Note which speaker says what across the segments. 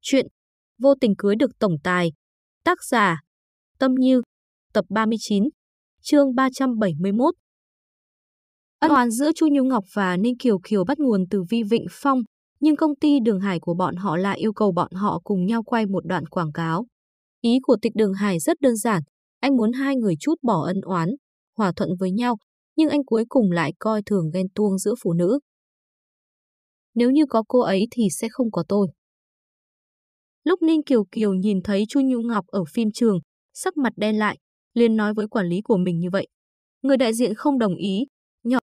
Speaker 1: Chuyện Vô tình cưới được tổng tài Tác giả Tâm Như Tập 39 Chương 371 Ân oán giữa Chu Nhung Ngọc và Ninh Kiều Kiều bắt nguồn từ Vi Vịnh Phong, nhưng công ty Đường Hải của bọn họ lại yêu cầu bọn họ cùng nhau quay một đoạn quảng cáo. Ý của tịch Đường Hải rất đơn giản, anh muốn hai người chút bỏ ân oán, hòa thuận với nhau, nhưng anh cuối cùng lại coi thường ghen tuông giữa phụ nữ. Nếu như có cô ấy thì sẽ không có tôi. Lúc Ninh Kiều Kiều nhìn thấy Chu Nhu Ngọc ở phim trường, sắc mặt đen lại, liền nói với quản lý của mình như vậy. Người đại diện không đồng ý, nhỏ.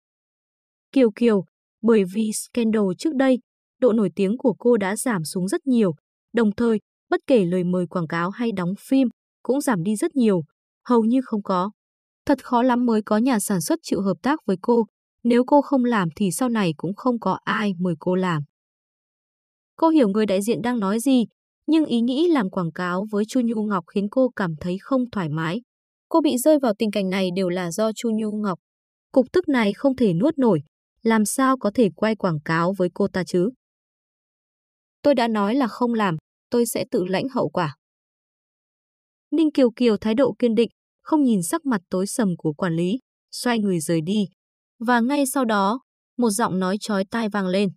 Speaker 1: Kiều Kiều, bởi vì scandal trước đây, độ nổi tiếng của cô đã giảm xuống rất nhiều, đồng thời, bất kể lời mời quảng cáo hay đóng phim, cũng giảm đi rất nhiều, hầu như không có. Thật khó lắm mới có nhà sản xuất chịu hợp tác với cô, nếu cô không làm thì sau này cũng không có ai mời cô làm. Cô hiểu người đại diện đang nói gì, nhưng ý nghĩ làm quảng cáo với Chu Nhu Ngọc khiến cô cảm thấy không thoải mái. Cô bị rơi vào tình cảnh này đều là do Chu Nhu Ngọc. Cục tức này không thể nuốt nổi, làm sao có thể quay quảng cáo với cô ta chứ? Tôi đã nói là không làm, tôi sẽ tự lãnh hậu quả. Ninh Kiều Kiều thái độ kiên định, không nhìn sắc mặt tối sầm của quản lý, xoay người rời đi. Và ngay sau đó, một giọng nói chói tai vang lên.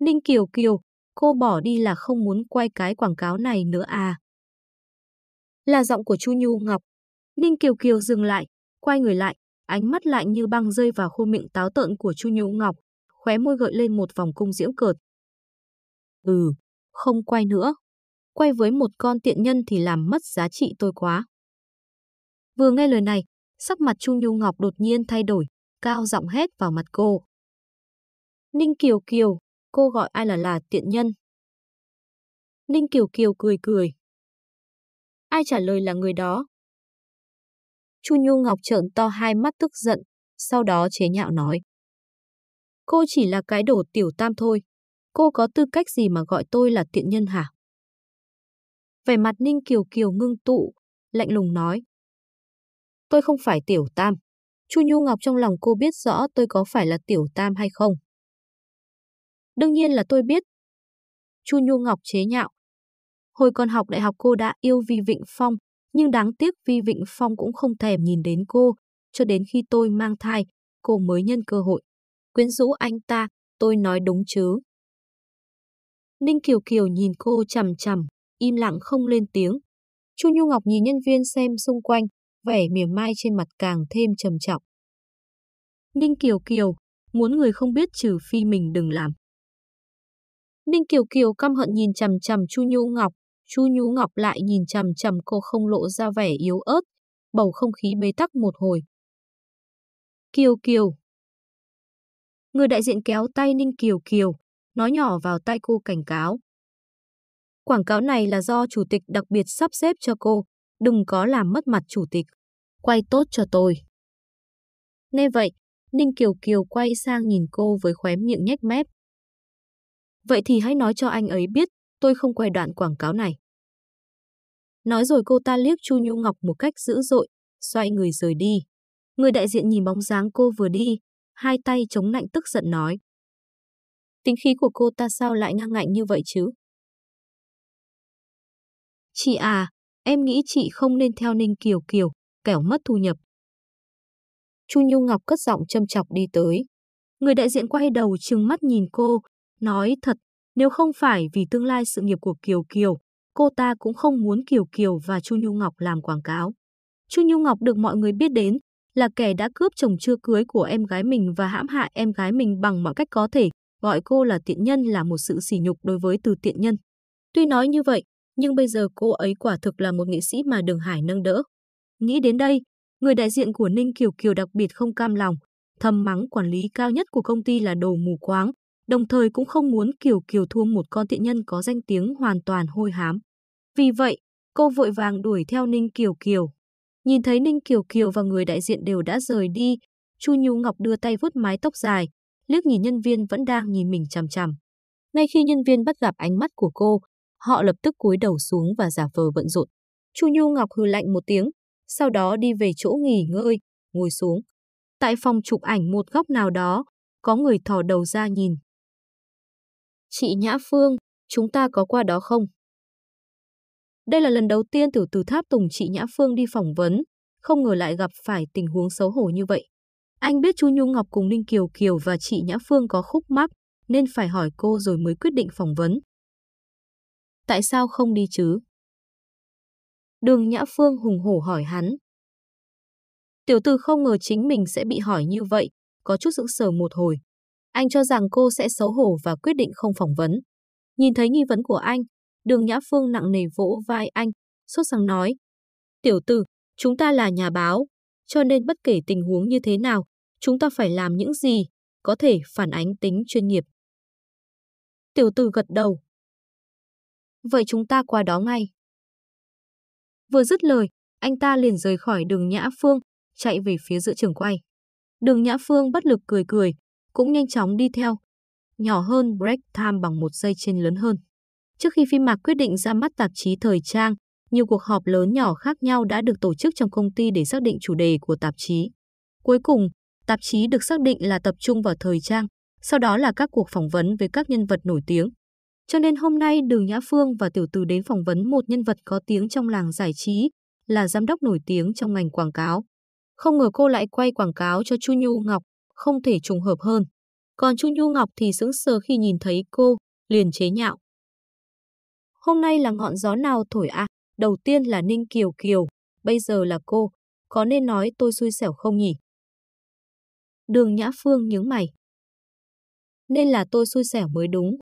Speaker 1: Ninh Kiều Kiều, cô bỏ đi là không muốn quay cái quảng cáo này nữa à? Là giọng của Chu Nhu Ngọc. Ninh Kiều Kiều dừng lại, quay người lại, ánh mắt lạnh như băng rơi vào khuôn miệng táo tợn của Chu Nhu Ngọc, khóe môi gợi lên một vòng cung diễm cợt. Ừ, không quay nữa. Quay với một con tiện nhân thì làm mất giá trị tôi quá. Vừa nghe lời này, sắc mặt Chu Nhu Ngọc đột nhiên thay đổi, cao giọng hét vào mặt cô. Ninh Kiều Kiều, cô gọi ai là là tiện nhân? Ninh Kiều Kiều cười cười. Ai trả lời là người đó? Chu Nhu Ngọc trợn to hai mắt tức giận, sau đó chế nhạo nói. Cô chỉ là cái đồ tiểu tam thôi. Cô có tư cách gì mà gọi tôi là tiện nhân hả? Vẻ mặt Ninh Kiều Kiều ngưng tụ, lạnh lùng nói. Tôi không phải tiểu tam. Chu Nhu Ngọc trong lòng cô biết rõ tôi có phải là tiểu tam hay không. Đương nhiên là tôi biết. Chu Nhu Ngọc chế nhạo. Hồi còn học đại học cô đã yêu Vi Vịnh Phong, nhưng đáng tiếc Vi Vịnh Phong cũng không thèm nhìn đến cô, cho đến khi tôi mang thai, cô mới nhân cơ hội. Quyến rũ anh ta, tôi nói đúng chứ. Ninh Kiều Kiều nhìn cô chằm chằm, im lặng không lên tiếng. Chu Nhu Ngọc nhìn nhân viên xem xung quanh, vẻ mỉa mai trên mặt càng thêm trầm trọng. Ninh Kiều Kiều, muốn người không biết trừ phi mình đừng làm. Ninh Kiều Kiều căm hận nhìn chằm chằm Chu Nhu Ngọc, Chu Nhu Ngọc lại nhìn chằm chằm cô không lộ ra vẻ yếu ớt, bầu không khí bế tắc một hồi. Kiều Kiều. Người đại diện kéo tay Ninh Kiều Kiều, nói nhỏ vào tay cô cảnh cáo. Quảng cáo này là do chủ tịch đặc biệt sắp xếp cho cô, đừng có làm mất mặt chủ tịch. Quay tốt cho tôi. Nghe vậy, Ninh Kiều Kiều quay sang nhìn cô với khóe miệng nhếch mép. Vậy thì hãy nói cho anh ấy biết, tôi không quay đoạn quảng cáo này. Nói rồi cô ta liếc Chu Nhu Ngọc một cách dữ dội, xoay người rời đi. Người đại diện nhìn bóng dáng cô vừa đi, hai tay chống nạnh tức giận nói. Tính khí của cô ta sao lại ngang ngạnh như vậy chứ? Chị à, em nghĩ chị không nên theo Ninh Kiều Kiều, kẻo mất thu nhập. Chu Nhu Ngọc cất giọng châm chọc đi tới. Người đại diện quay đầu trừng mắt nhìn cô, nói thật, nếu không phải vì tương lai sự nghiệp của Kiều Kiều, cô ta cũng không muốn Kiều Kiều và Chu Nhu Ngọc làm quảng cáo. Chu Nhu Ngọc được mọi người biết đến là kẻ đã cướp chồng chưa cưới của em gái mình và hãm hại em gái mình bằng mọi cách có thể, gọi cô là tiện nhân là một sự sỉ nhục đối với từ tiện nhân. Tuy nói như vậy, nhưng bây giờ cô ấy quả thực là một nghệ sĩ mà Đường Hải nâng đỡ. Nghĩ đến đây, người đại diện của Ninh Kiều Kiều đặc biệt không cam lòng, thầm mắng quản lý cao nhất của công ty là đồ mù quáng, đồng thời cũng không muốn Kiều Kiều thua một con tiện nhân có danh tiếng hoàn toàn hôi hám. Vì vậy, cô vội vàng đuổi theo Ninh Kiều Kiều. Nhìn thấy Ninh Kiều Kiều và người đại diện đều đã rời đi, Chu Nhu Ngọc đưa tay vuốt mái tóc dài, liếc nhìn nhân viên vẫn đang nhìn mình chằm chằm. Ngay khi nhân viên bắt gặp ánh mắt của cô, họ lập tức cúi đầu xuống và giả vờ bận rộn. Chu Nhu Ngọc hừ lạnh một tiếng, sau đó đi về chỗ nghỉ ngơi, ngồi xuống. Tại phòng chụp ảnh một góc nào đó, có người thò đầu ra nhìn. Chị Nhã Phương, chúng ta có qua đó không? Đây là lần đầu tiên tiểu tử tháp Tùng chị Nhã Phương đi phỏng vấn, không ngờ lại gặp phải tình huống xấu hổ như vậy. Anh biết Chu nhung Ngọc cùng Ninh Kiều Kiều và chị Nhã Phương có khúc mắc, nên phải hỏi cô rồi mới quyết định phỏng vấn. Tại sao không đi chứ? Đường Nhã Phương hùng hổ hỏi hắn. Tiểu tử không ngờ chính mình sẽ bị hỏi như vậy, có chút sững sờ một hồi. Anh cho rằng cô sẽ xấu hổ và quyết định không phỏng vấn. Nhìn thấy nghi vấn của anh, đường Nhã Phương nặng nề vỗ vai anh, sốt sắng nói. Tiểu tử, chúng ta là nhà báo, cho nên bất kể tình huống như thế nào, chúng ta phải làm những gì có thể phản ánh tính chuyên nghiệp. Tiểu tử gật đầu. Vậy chúng ta qua đó ngay. Vừa dứt lời, anh ta liền rời khỏi đường Nhã Phương, chạy về phía giữa trường quay. Đường Nhã Phương bất lực cười cười, cũng nhanh chóng đi theo. Nhỏ hơn break time bằng một giây trên lớn hơn. Trước khi phim mạc quyết định ra mắt tạp chí thời trang, nhiều cuộc họp lớn nhỏ khác nhau đã được tổ chức trong công ty để xác định chủ đề của tạp chí. Cuối cùng, tạp chí được xác định là tập trung vào thời trang, sau đó là các cuộc phỏng vấn với các nhân vật nổi tiếng. Cho nên hôm nay Đường Nhã Phương và Tiểu Từ đến phỏng vấn một nhân vật có tiếng trong làng giải trí, là giám đốc nổi tiếng trong ngành quảng cáo. Không ngờ cô lại quay quảng cáo cho Chu Nhu Ngọc, không thể trùng hợp hơn. Còn Chu Nhu Ngọc thì sững sờ khi nhìn thấy cô, liền chế nhạo. Hôm nay là ngọn gió nào thổi à? Đầu tiên là Ninh Kiều Kiều, bây giờ là cô. Có nên nói tôi xui xẻo không nhỉ? Đường Nhã Phương nhướng mày. Nên là tôi xui xẻo mới đúng.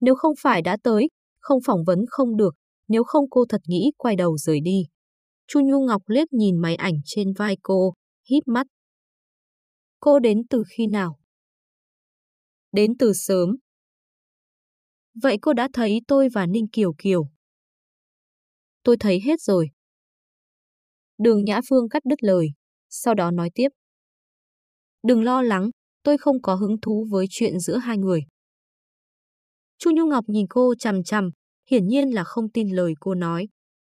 Speaker 1: Nếu không phải đã tới, không phỏng vấn không được, nếu không cô thật nghĩ quay đầu rời đi. Chu Nhu Ngọc liếc nhìn máy ảnh trên vai cô, híp mắt. Cô đến từ khi nào? Đến từ sớm. Vậy cô đã thấy tôi và Ninh Kiều Kiều. Tôi thấy hết rồi. Đường Nhã Phương cắt đứt lời, sau đó nói tiếp. Đừng lo lắng, tôi không có hứng thú với chuyện giữa hai người. Chu Nhu Ngọc nhìn cô chằm chằm, hiển nhiên là không tin lời cô nói.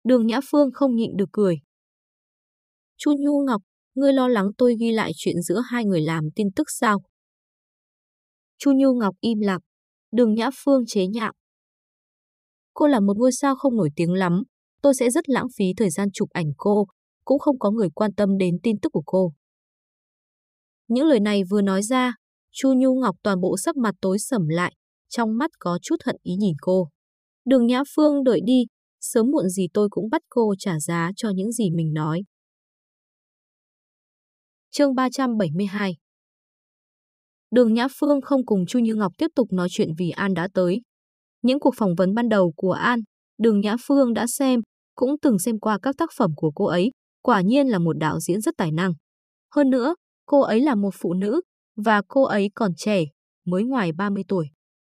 Speaker 1: Đường Nhã Phương không nhịn được cười. Chu Nhu Ngọc, ngươi lo lắng tôi ghi lại chuyện giữa hai người làm tin tức sao? Chu Nhu Ngọc im lặng. Đường Nhã Phương chế nhạo. Cô là một ngôi sao không nổi tiếng lắm, tôi sẽ rất lãng phí thời gian chụp ảnh cô, cũng không có người quan tâm đến tin tức của cô. Những lời này vừa nói ra, Chu Nhu Ngọc toàn bộ sắc mặt tối sầm lại, trong mắt có chút hận ý nhìn cô. Đường Nhã Phương đợi đi, sớm muộn gì tôi cũng bắt cô trả giá cho những gì mình nói. Chương 372 Đường Nhã Phương không cùng Chu Như Ngọc tiếp tục nói chuyện vì An đã tới. Những cuộc phỏng vấn ban đầu của An, Đường Nhã Phương đã xem, cũng từng xem qua các tác phẩm của cô ấy, quả nhiên là một đạo diễn rất tài năng. Hơn nữa, cô ấy là một phụ nữ, và cô ấy còn trẻ, mới ngoài 30 tuổi.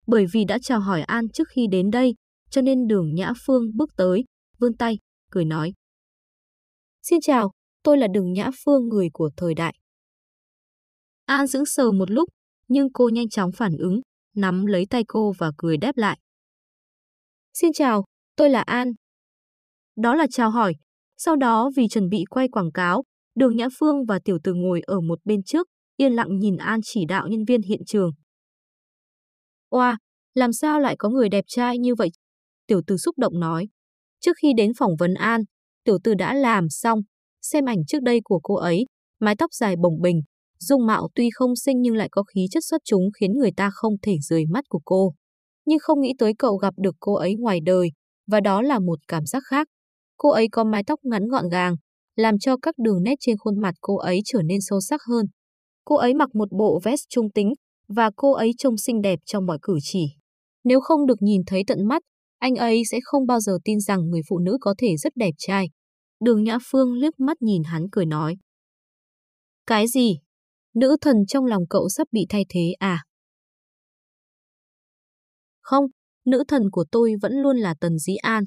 Speaker 1: Bởi vì đã chào hỏi An trước khi đến đây, cho nên đường Nhã Phương bước tới, vươn tay, cười nói. Xin chào, tôi là đường Nhã Phương người của thời đại. An sững sờ một lúc, nhưng cô nhanh chóng phản ứng, nắm lấy tay cô và cười đáp lại. Xin chào, tôi là An. Đó là chào hỏi. Sau đó vì chuẩn bị quay quảng cáo, Đường Nhã Phương và Tiểu Từ ngồi ở một bên trước, yên lặng nhìn An chỉ đạo nhân viên hiện trường. Oa, làm sao lại có người đẹp trai như vậy? Tiểu Từ xúc động nói. Trước khi đến phỏng vấn An, Tiểu Từ đã làm xong, xem ảnh trước đây của cô ấy, mái tóc dài bồng bình, dung mạo tuy không xinh nhưng lại có khí chất xuất chúng khiến người ta không thể rời mắt của cô. Nhưng không nghĩ tới cậu gặp được cô ấy ngoài đời, và đó là một cảm giác khác. Cô ấy có mái tóc ngắn gọn gàng, làm cho các đường nét trên khuôn mặt cô ấy trở nên sâu sắc hơn. Cô ấy mặc một bộ vest trung tính, và cô ấy trông xinh đẹp trong mọi cử chỉ. Nếu không được nhìn thấy tận mắt, anh ấy sẽ không bao giờ tin rằng người phụ nữ có thể rất đẹp trai. Đường Nhã Phương liếc mắt nhìn hắn cười nói. Cái gì? Nữ thần trong lòng cậu sắp bị thay thế à? Không, nữ thần của tôi vẫn luôn là Tần Dĩ An.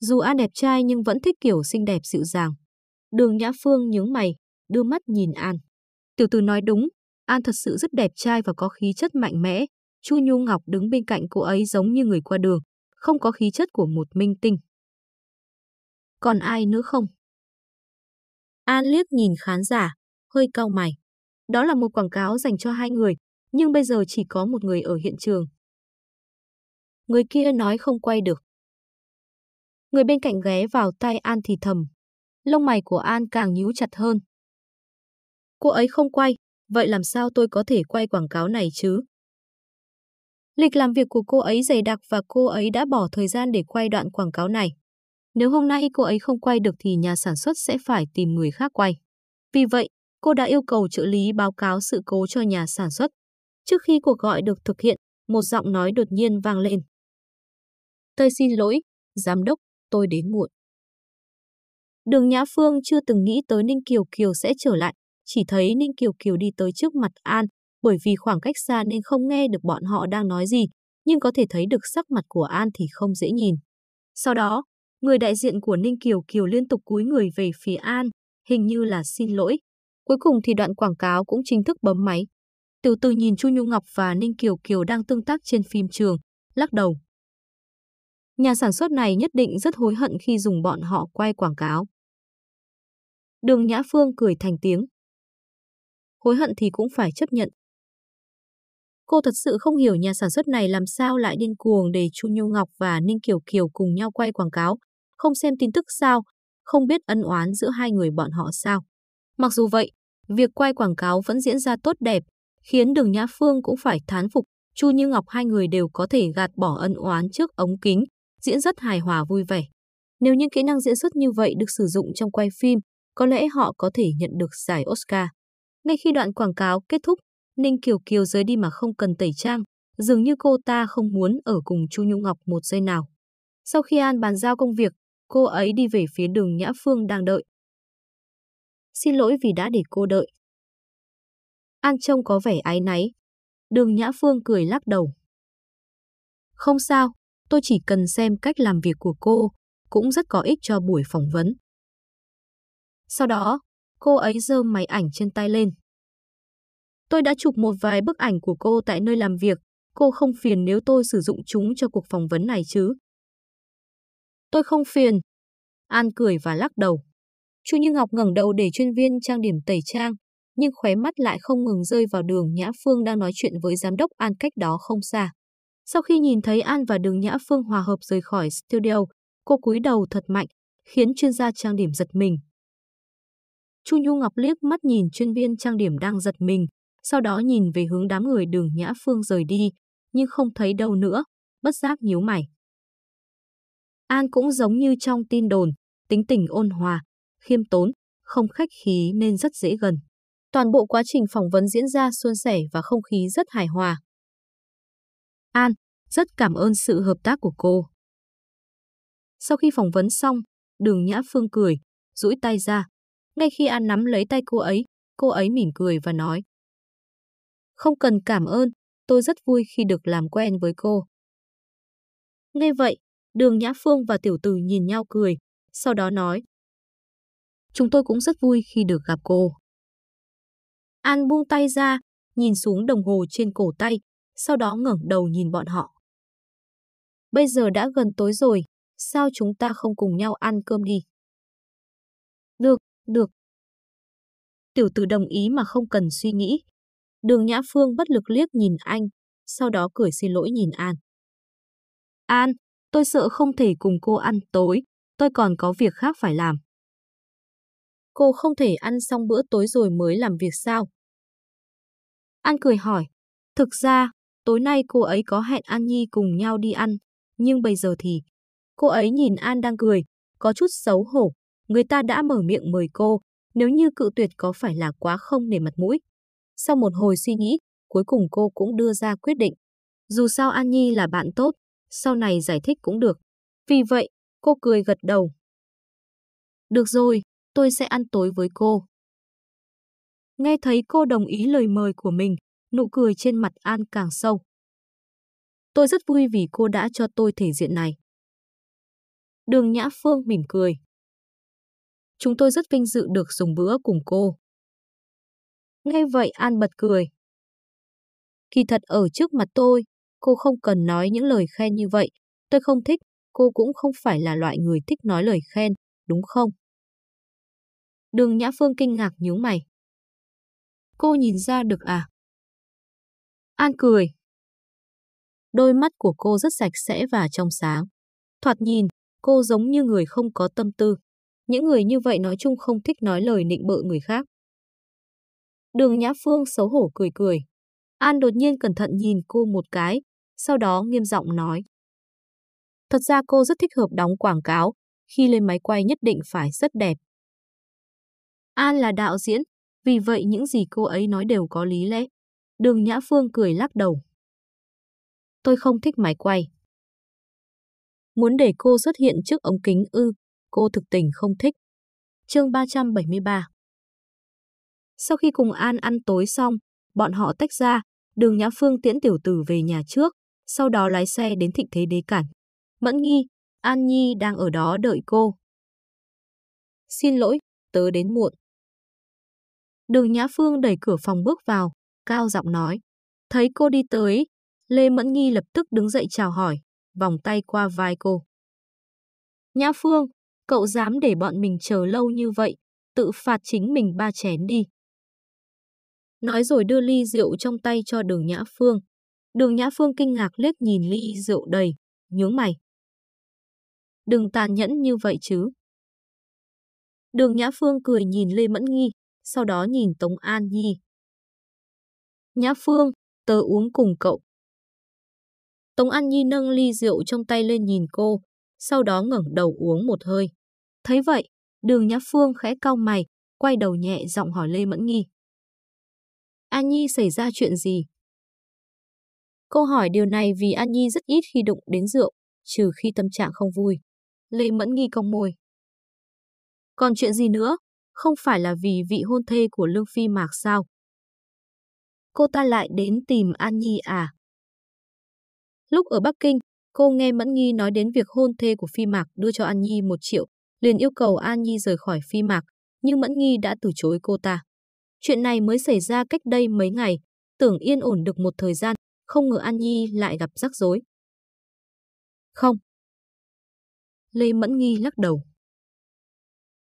Speaker 1: Dù An đẹp trai nhưng vẫn thích kiểu xinh đẹp dịu dàng. Đường Nhã Phương nhướng mày, đưa mắt nhìn An. Tiểu tử nói đúng, An thật sự rất đẹp trai và có khí chất mạnh mẽ. Chu Nhu Ngọc đứng bên cạnh cô ấy giống như người qua đường, không có khí chất của một minh tinh. Còn ai nữa không? An liếc nhìn khán giả, hơi cau mày. Đó là một quảng cáo dành cho hai người, nhưng bây giờ chỉ có một người ở hiện trường. người kia nói không quay được. Người bên cạnh ghé vào tai An thì thầm. Lông mày của An càng nhíu chặt hơn. Cô ấy không quay, vậy làm sao tôi có thể quay quảng cáo này chứ? Lịch làm việc của cô ấy dày đặc và cô ấy đã bỏ thời gian để quay đoạn quảng cáo này. Nếu hôm nay cô ấy không quay được thì nhà sản xuất sẽ phải tìm người khác quay. Vì vậy, cô đã yêu cầu trợ lý báo cáo sự cố cho nhà sản xuất. Trước khi cuộc gọi được thực hiện, một giọng nói đột nhiên vang lên. Tôi xin lỗi, giám đốc, tôi đến muộn. Đường Nhã Phương chưa từng nghĩ tới Ninh Kiều Kiều sẽ trở lại, chỉ thấy Ninh Kiều Kiều đi tới trước mặt An, bởi vì khoảng cách xa nên không nghe được bọn họ đang nói gì, nhưng có thể thấy được sắc mặt của An thì không dễ nhìn. Sau đó, người đại diện của Ninh Kiều Kiều liên tục cúi người về phía An, hình như là xin lỗi. Cuối cùng thì đoạn quảng cáo cũng chính thức bấm máy. Từ từ nhìn Chu Nhu Ngọc và Ninh Kiều Kiều đang tương tác trên phim trường, lắc đầu. Nhà sản xuất này nhất định rất hối hận khi dùng bọn họ quay quảng cáo. Đường Nhã Phương cười thành tiếng. Hối hận thì cũng phải chấp nhận. Cô thật sự không hiểu nhà sản xuất này làm sao lại điên cuồng để Chu Nhu Ngọc và Ninh Kiều Kiều cùng nhau quay quảng cáo, không xem tin tức sao, không biết ân oán giữa hai người bọn họ sao. Mặc dù vậy, việc quay quảng cáo vẫn diễn ra tốt đẹp, khiến Đường Nhã Phương cũng phải thán phục, Chu Như Ngọc hai người đều có thể gạt bỏ ân oán trước ống kính, diễn rất hài hòa vui vẻ. Nếu những kỹ năng diễn xuất như vậy được sử dụng trong quay phim, có lẽ họ có thể nhận được giải Oscar. Ngay khi đoạn quảng cáo kết thúc, Ninh Kiều Kiều rời đi mà không cần tẩy trang, dường như cô ta không muốn ở cùng Chu Nhung Ngọc một giây nào. Sau khi An bàn giao công việc, cô ấy đi về phía đường Nhã Phương đang đợi. Xin lỗi vì đã để cô đợi. An trông có vẻ áy náy. Đường Nhã Phương cười lắc đầu. Không sao, tôi chỉ cần xem cách làm việc của cô, cũng rất có ích cho buổi phỏng vấn. Sau đó, cô ấy giơ máy ảnh trên tay lên. Tôi đã chụp một vài bức ảnh của cô tại nơi làm việc, cô không phiền nếu tôi sử dụng chúng cho cuộc phỏng vấn này chứ? Tôi không phiền. An cười và lắc đầu. Chu Như Ngọc ngẩng đầu để chuyên viên trang điểm tẩy trang, nhưng khóe mắt lại không ngừng rơi vào đường Nhã Phương đang nói chuyện với giám đốc An cách đó không xa. Sau khi nhìn thấy An và đường Nhã Phương hòa hợp rời khỏi studio, cô cúi đầu thật mạnh, khiến chuyên gia trang điểm giật mình. Chu Nhu Ngọc liếc mắt nhìn chuyên viên trang điểm đang giật mình, sau đó nhìn về hướng đám người đường Nhã Phương rời đi, nhưng không thấy đâu nữa, bất giác nhíu mày. An cũng giống như trong tin đồn, tính tình ôn hòa, khiêm tốn, không khách khí nên rất dễ gần. Toàn bộ quá trình phỏng vấn diễn ra suôn sẻ và không khí rất hài hòa. An, rất cảm ơn sự hợp tác của cô. Sau khi phỏng vấn xong, đường Nhã Phương cười, duỗi tay ra. Ngay khi An nắm lấy tay cô ấy, cô ấy mỉm cười và nói. Không cần cảm ơn, tôi rất vui khi được làm quen với cô. Nghe vậy, đường Nhã Phương và Tiểu Tử nhìn nhau cười, sau đó nói. Chúng tôi cũng rất vui khi được gặp cô. An buông tay ra, nhìn xuống đồng hồ trên cổ tay, sau đó ngẩng đầu nhìn bọn họ. Bây giờ đã gần tối rồi, sao chúng ta không cùng nhau ăn cơm đi? Được, được. Tiểu tử đồng ý mà không cần suy nghĩ. Đường Nhã Phương bất lực liếc nhìn anh, sau đó cười xin lỗi nhìn An. An, tôi sợ không thể cùng cô ăn tối, tôi còn có việc khác phải làm. Cô không thể ăn xong bữa tối rồi mới làm việc sao? An cười hỏi, thực ra, tối nay cô ấy có hẹn An Nhi cùng nhau đi ăn, nhưng bây giờ thì... Cô ấy nhìn An đang cười, có chút xấu hổ, người ta đã mở miệng mời cô, nếu như cự tuyệt có phải là quá không để mặt mũi. Sau một hồi suy nghĩ, cuối cùng cô cũng đưa ra quyết định. Dù sao An Nhi là bạn tốt, sau này giải thích cũng được. Vì vậy, cô cười gật đầu. Được rồi, tôi sẽ ăn tối với cô. Nghe thấy cô đồng ý lời mời của mình, nụ cười trên mặt An càng sâu. Tôi rất vui vì cô đã cho tôi thể diện này. Đường Nhã Phương mỉm cười. Chúng tôi rất vinh dự được dùng bữa cùng cô. Nghe vậy An bật cười. Kỳ thật ở trước mặt tôi, cô không cần nói những lời khen như vậy. Tôi không thích, cô cũng không phải là loại người thích nói lời khen, đúng không? Đường Nhã Phương kinh ngạc nhướng mày. Cô nhìn ra được à? An cười. Đôi mắt của cô rất sạch sẽ và trong sáng. Thoạt nhìn, cô giống như người không có tâm tư. Những người như vậy nói chung không thích nói lời nịnh bợ người khác. Đường Nhã Phương xấu hổ cười cười. An đột nhiên cẩn thận nhìn cô một cái, sau đó nghiêm giọng nói. Thật ra cô rất thích hợp đóng quảng cáo, khi lên máy quay nhất định phải rất đẹp. An là đạo diễn, vì vậy những gì cô ấy nói đều có lý lẽ. Đường Nhã Phương cười lắc đầu. Tôi không thích máy quay. Muốn để cô xuất hiện trước ống kính ư, cô thực tình không thích. Chương 373 Sau khi cùng An ăn tối xong, bọn họ tách ra, đường Nhã Phương tiễn tiểu tử về nhà trước, sau đó lái xe đến thịnh thế đế cản. Mẫn nghi, An Nhi đang ở đó đợi cô. Xin lỗi, tớ đến muộn. Đường Nhã Phương đẩy cửa phòng bước vào, cao giọng nói. Thấy cô đi tới, Lê Mẫn Nghi lập tức đứng dậy chào hỏi, vòng tay qua vai cô. Nhã Phương, cậu dám để bọn mình chờ lâu như vậy, tự phạt chính mình ba chén đi. Nói rồi đưa ly rượu trong tay cho đường Nhã Phương. Đường Nhã Phương kinh ngạc liếc nhìn ly rượu đầy, nhướng mày. Đừng tàn nhẫn như vậy chứ. Đường Nhã Phương cười nhìn Lê Mẫn Nghi, sau đó nhìn Tống An Nhi. Nhã Phương, tớ uống cùng cậu. Tống An Nhi nâng ly rượu trong tay lên nhìn cô, sau đó ngẩng đầu uống một hơi. Thấy vậy, đường Nhã Phương khẽ cau mày, quay đầu nhẹ giọng hỏi Lê Mẫn Nghi. An Nhi xảy ra chuyện gì? Cô hỏi điều này vì An Nhi rất ít khi đụng đến rượu, trừ khi tâm trạng không vui. Lệ Mẫn Nghi cong môi. Còn chuyện gì nữa? Không phải là vì vị hôn thê của Lương Phi Mạc sao? Cô ta lại đến tìm An Nhi à? Lúc ở Bắc Kinh, cô nghe Mẫn Nghi nói đến việc hôn thê của Phi Mạc đưa cho An Nhi một triệu, liền yêu cầu An Nhi rời khỏi Phi Mạc, nhưng Mẫn Nghi đã từ chối cô ta. Chuyện này mới xảy ra cách đây mấy ngày, tưởng yên ổn được một thời gian, không ngờ An Nhi lại gặp rắc rối. Không. Lê Mẫn Nghi lắc đầu.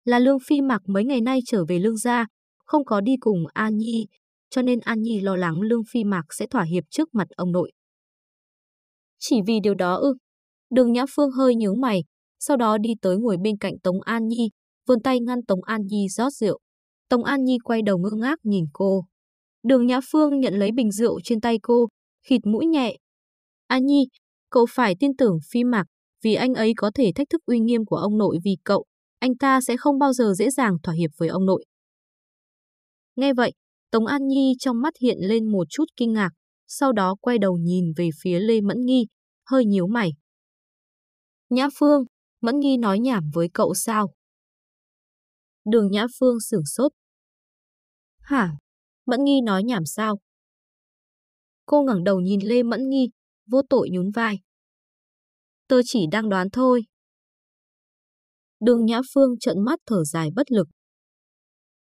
Speaker 1: Là Lương Phi Mạc mấy ngày nay trở về Lương gia, không có đi cùng An Nhi, cho nên An Nhi lo lắng Lương Phi Mạc sẽ thỏa hiệp trước mặt ông nội. Chỉ vì điều đó ư. Đường Nhã Phương hơi nhướng mày, sau đó đi tới ngồi bên cạnh Tống An Nhi, vươn tay ngăn Tống An Nhi rót rượu. Tống An Nhi quay đầu ngơ ngác nhìn cô. Đường Nhã Phương nhận lấy bình rượu trên tay cô, khịt mũi nhẹ. An Nhi, cậu phải tin tưởng Phi Mạc, vì anh ấy có thể thách thức uy nghiêm của ông nội vì cậu, anh ta sẽ không bao giờ dễ dàng thỏa hiệp với ông nội. Nghe vậy, Tống An Nhi trong mắt hiện lên một chút kinh ngạc, sau đó quay đầu nhìn về phía Lê Mẫn Nghi, hơi nhíu mày. Nhã Phương, Mẫn Nghi nói nhảm với cậu sao? Đường Nhã Phương sửng sốt. Hả? Mẫn Nghi nói nhảm sao? Cô ngẩng đầu nhìn Lê Mẫn Nghi, vô tội nhún vai. Tớ chỉ đang đoán thôi. Đường Nhã Phương trợn mắt thở dài bất lực.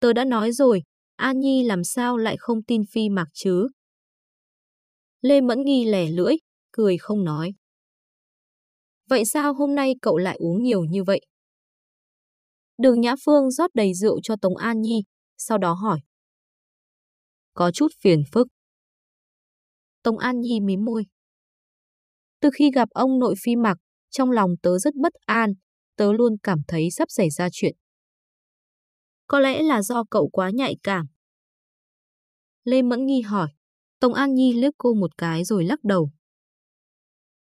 Speaker 1: Tớ đã nói rồi, An Nhi làm sao lại không tin Phi Mạc chứ? Lê Mẫn Nghi lẻ lưỡi, cười không nói. Vậy sao hôm nay cậu lại uống nhiều như vậy? Đường Nhã Phương rót đầy rượu cho Tống An Nhi, sau đó hỏi. Có chút phiền phức. Tống An Nhi mím môi. Từ khi gặp ông nội phi mặc, trong lòng tớ rất bất an, tớ luôn cảm thấy sắp xảy ra chuyện. Có lẽ là do cậu quá nhạy cảm. Lê Mẫn Nghi hỏi. Tống An Nhi liếc cô một cái rồi lắc đầu.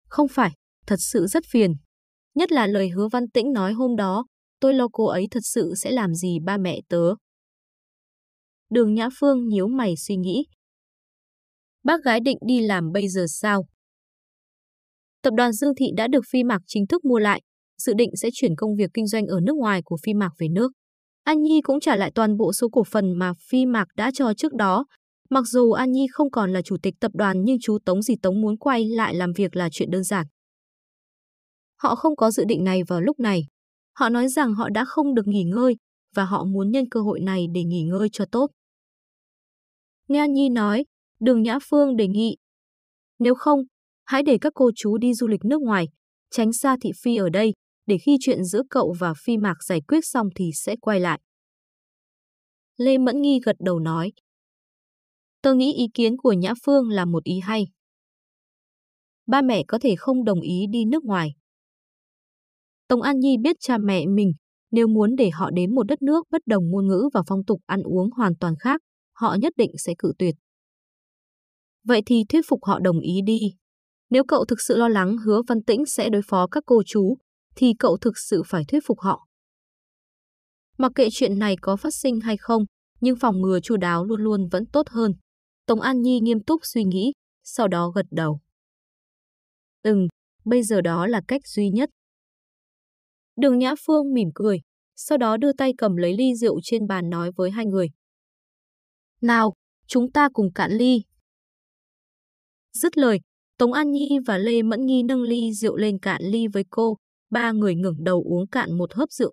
Speaker 1: Không phải, thật sự rất phiền. Nhất là lời hứa văn tĩnh nói hôm đó, tôi lo cô ấy thật sự sẽ làm gì ba mẹ tớ. Đường Nhã Phương nhíu mày suy nghĩ. Bác gái định đi làm bây giờ sao? Tập đoàn Dương Thị đã được Phi Mạc chính thức mua lại, dự định sẽ chuyển công việc kinh doanh ở nước ngoài của Phi Mạc về nước. An Nhi cũng trả lại toàn bộ số cổ phần mà Phi Mạc đã cho trước đó. Mặc dù An Nhi không còn là chủ tịch tập đoàn nhưng chú Tống gì Tống muốn quay lại làm việc là chuyện đơn giản. Họ không có dự định này vào lúc này. Họ nói rằng họ đã không được nghỉ ngơi và họ muốn nhân cơ hội này để nghỉ ngơi cho tốt. Nghe An Nhi nói, Đường Nhã Phương đề nghị. Nếu không, hãy để các cô chú đi du lịch nước ngoài, tránh xa thị phi ở đây, để khi chuyện giữa cậu và Phi Mạc giải quyết xong thì sẽ quay lại. Lê Mẫn Nghi gật đầu nói. Tôi nghĩ ý kiến của Nhã Phương là một ý hay. ba mẹ có thể không đồng ý đi nước ngoài. Tống An Nhi biết cha mẹ mình, nếu muốn để họ đến một đất nước bất đồng ngôn ngữ và phong tục ăn uống hoàn toàn khác, họ nhất định sẽ cự tuyệt. Vậy thì thuyết phục họ đồng ý đi. Nếu cậu thực sự lo lắng hứa Văn Tĩnh sẽ đối phó các cô chú, thì cậu thực sự phải thuyết phục họ. Mặc kệ chuyện này có phát sinh hay không, nhưng phòng ngừa chu đáo luôn luôn vẫn tốt hơn. Tống An Nhi nghiêm túc suy nghĩ, sau đó gật đầu. Ừm, bây giờ đó là cách duy nhất. Đường Nhã Phương mỉm cười, sau đó đưa tay cầm lấy ly rượu trên bàn nói với hai người. Nào, chúng ta cùng cạn ly. Dứt lời, Tống An Nhi và Lê Mẫn Nghi nâng ly rượu lên cạn ly với cô, ba người ngẩng đầu uống cạn một hớp rượu.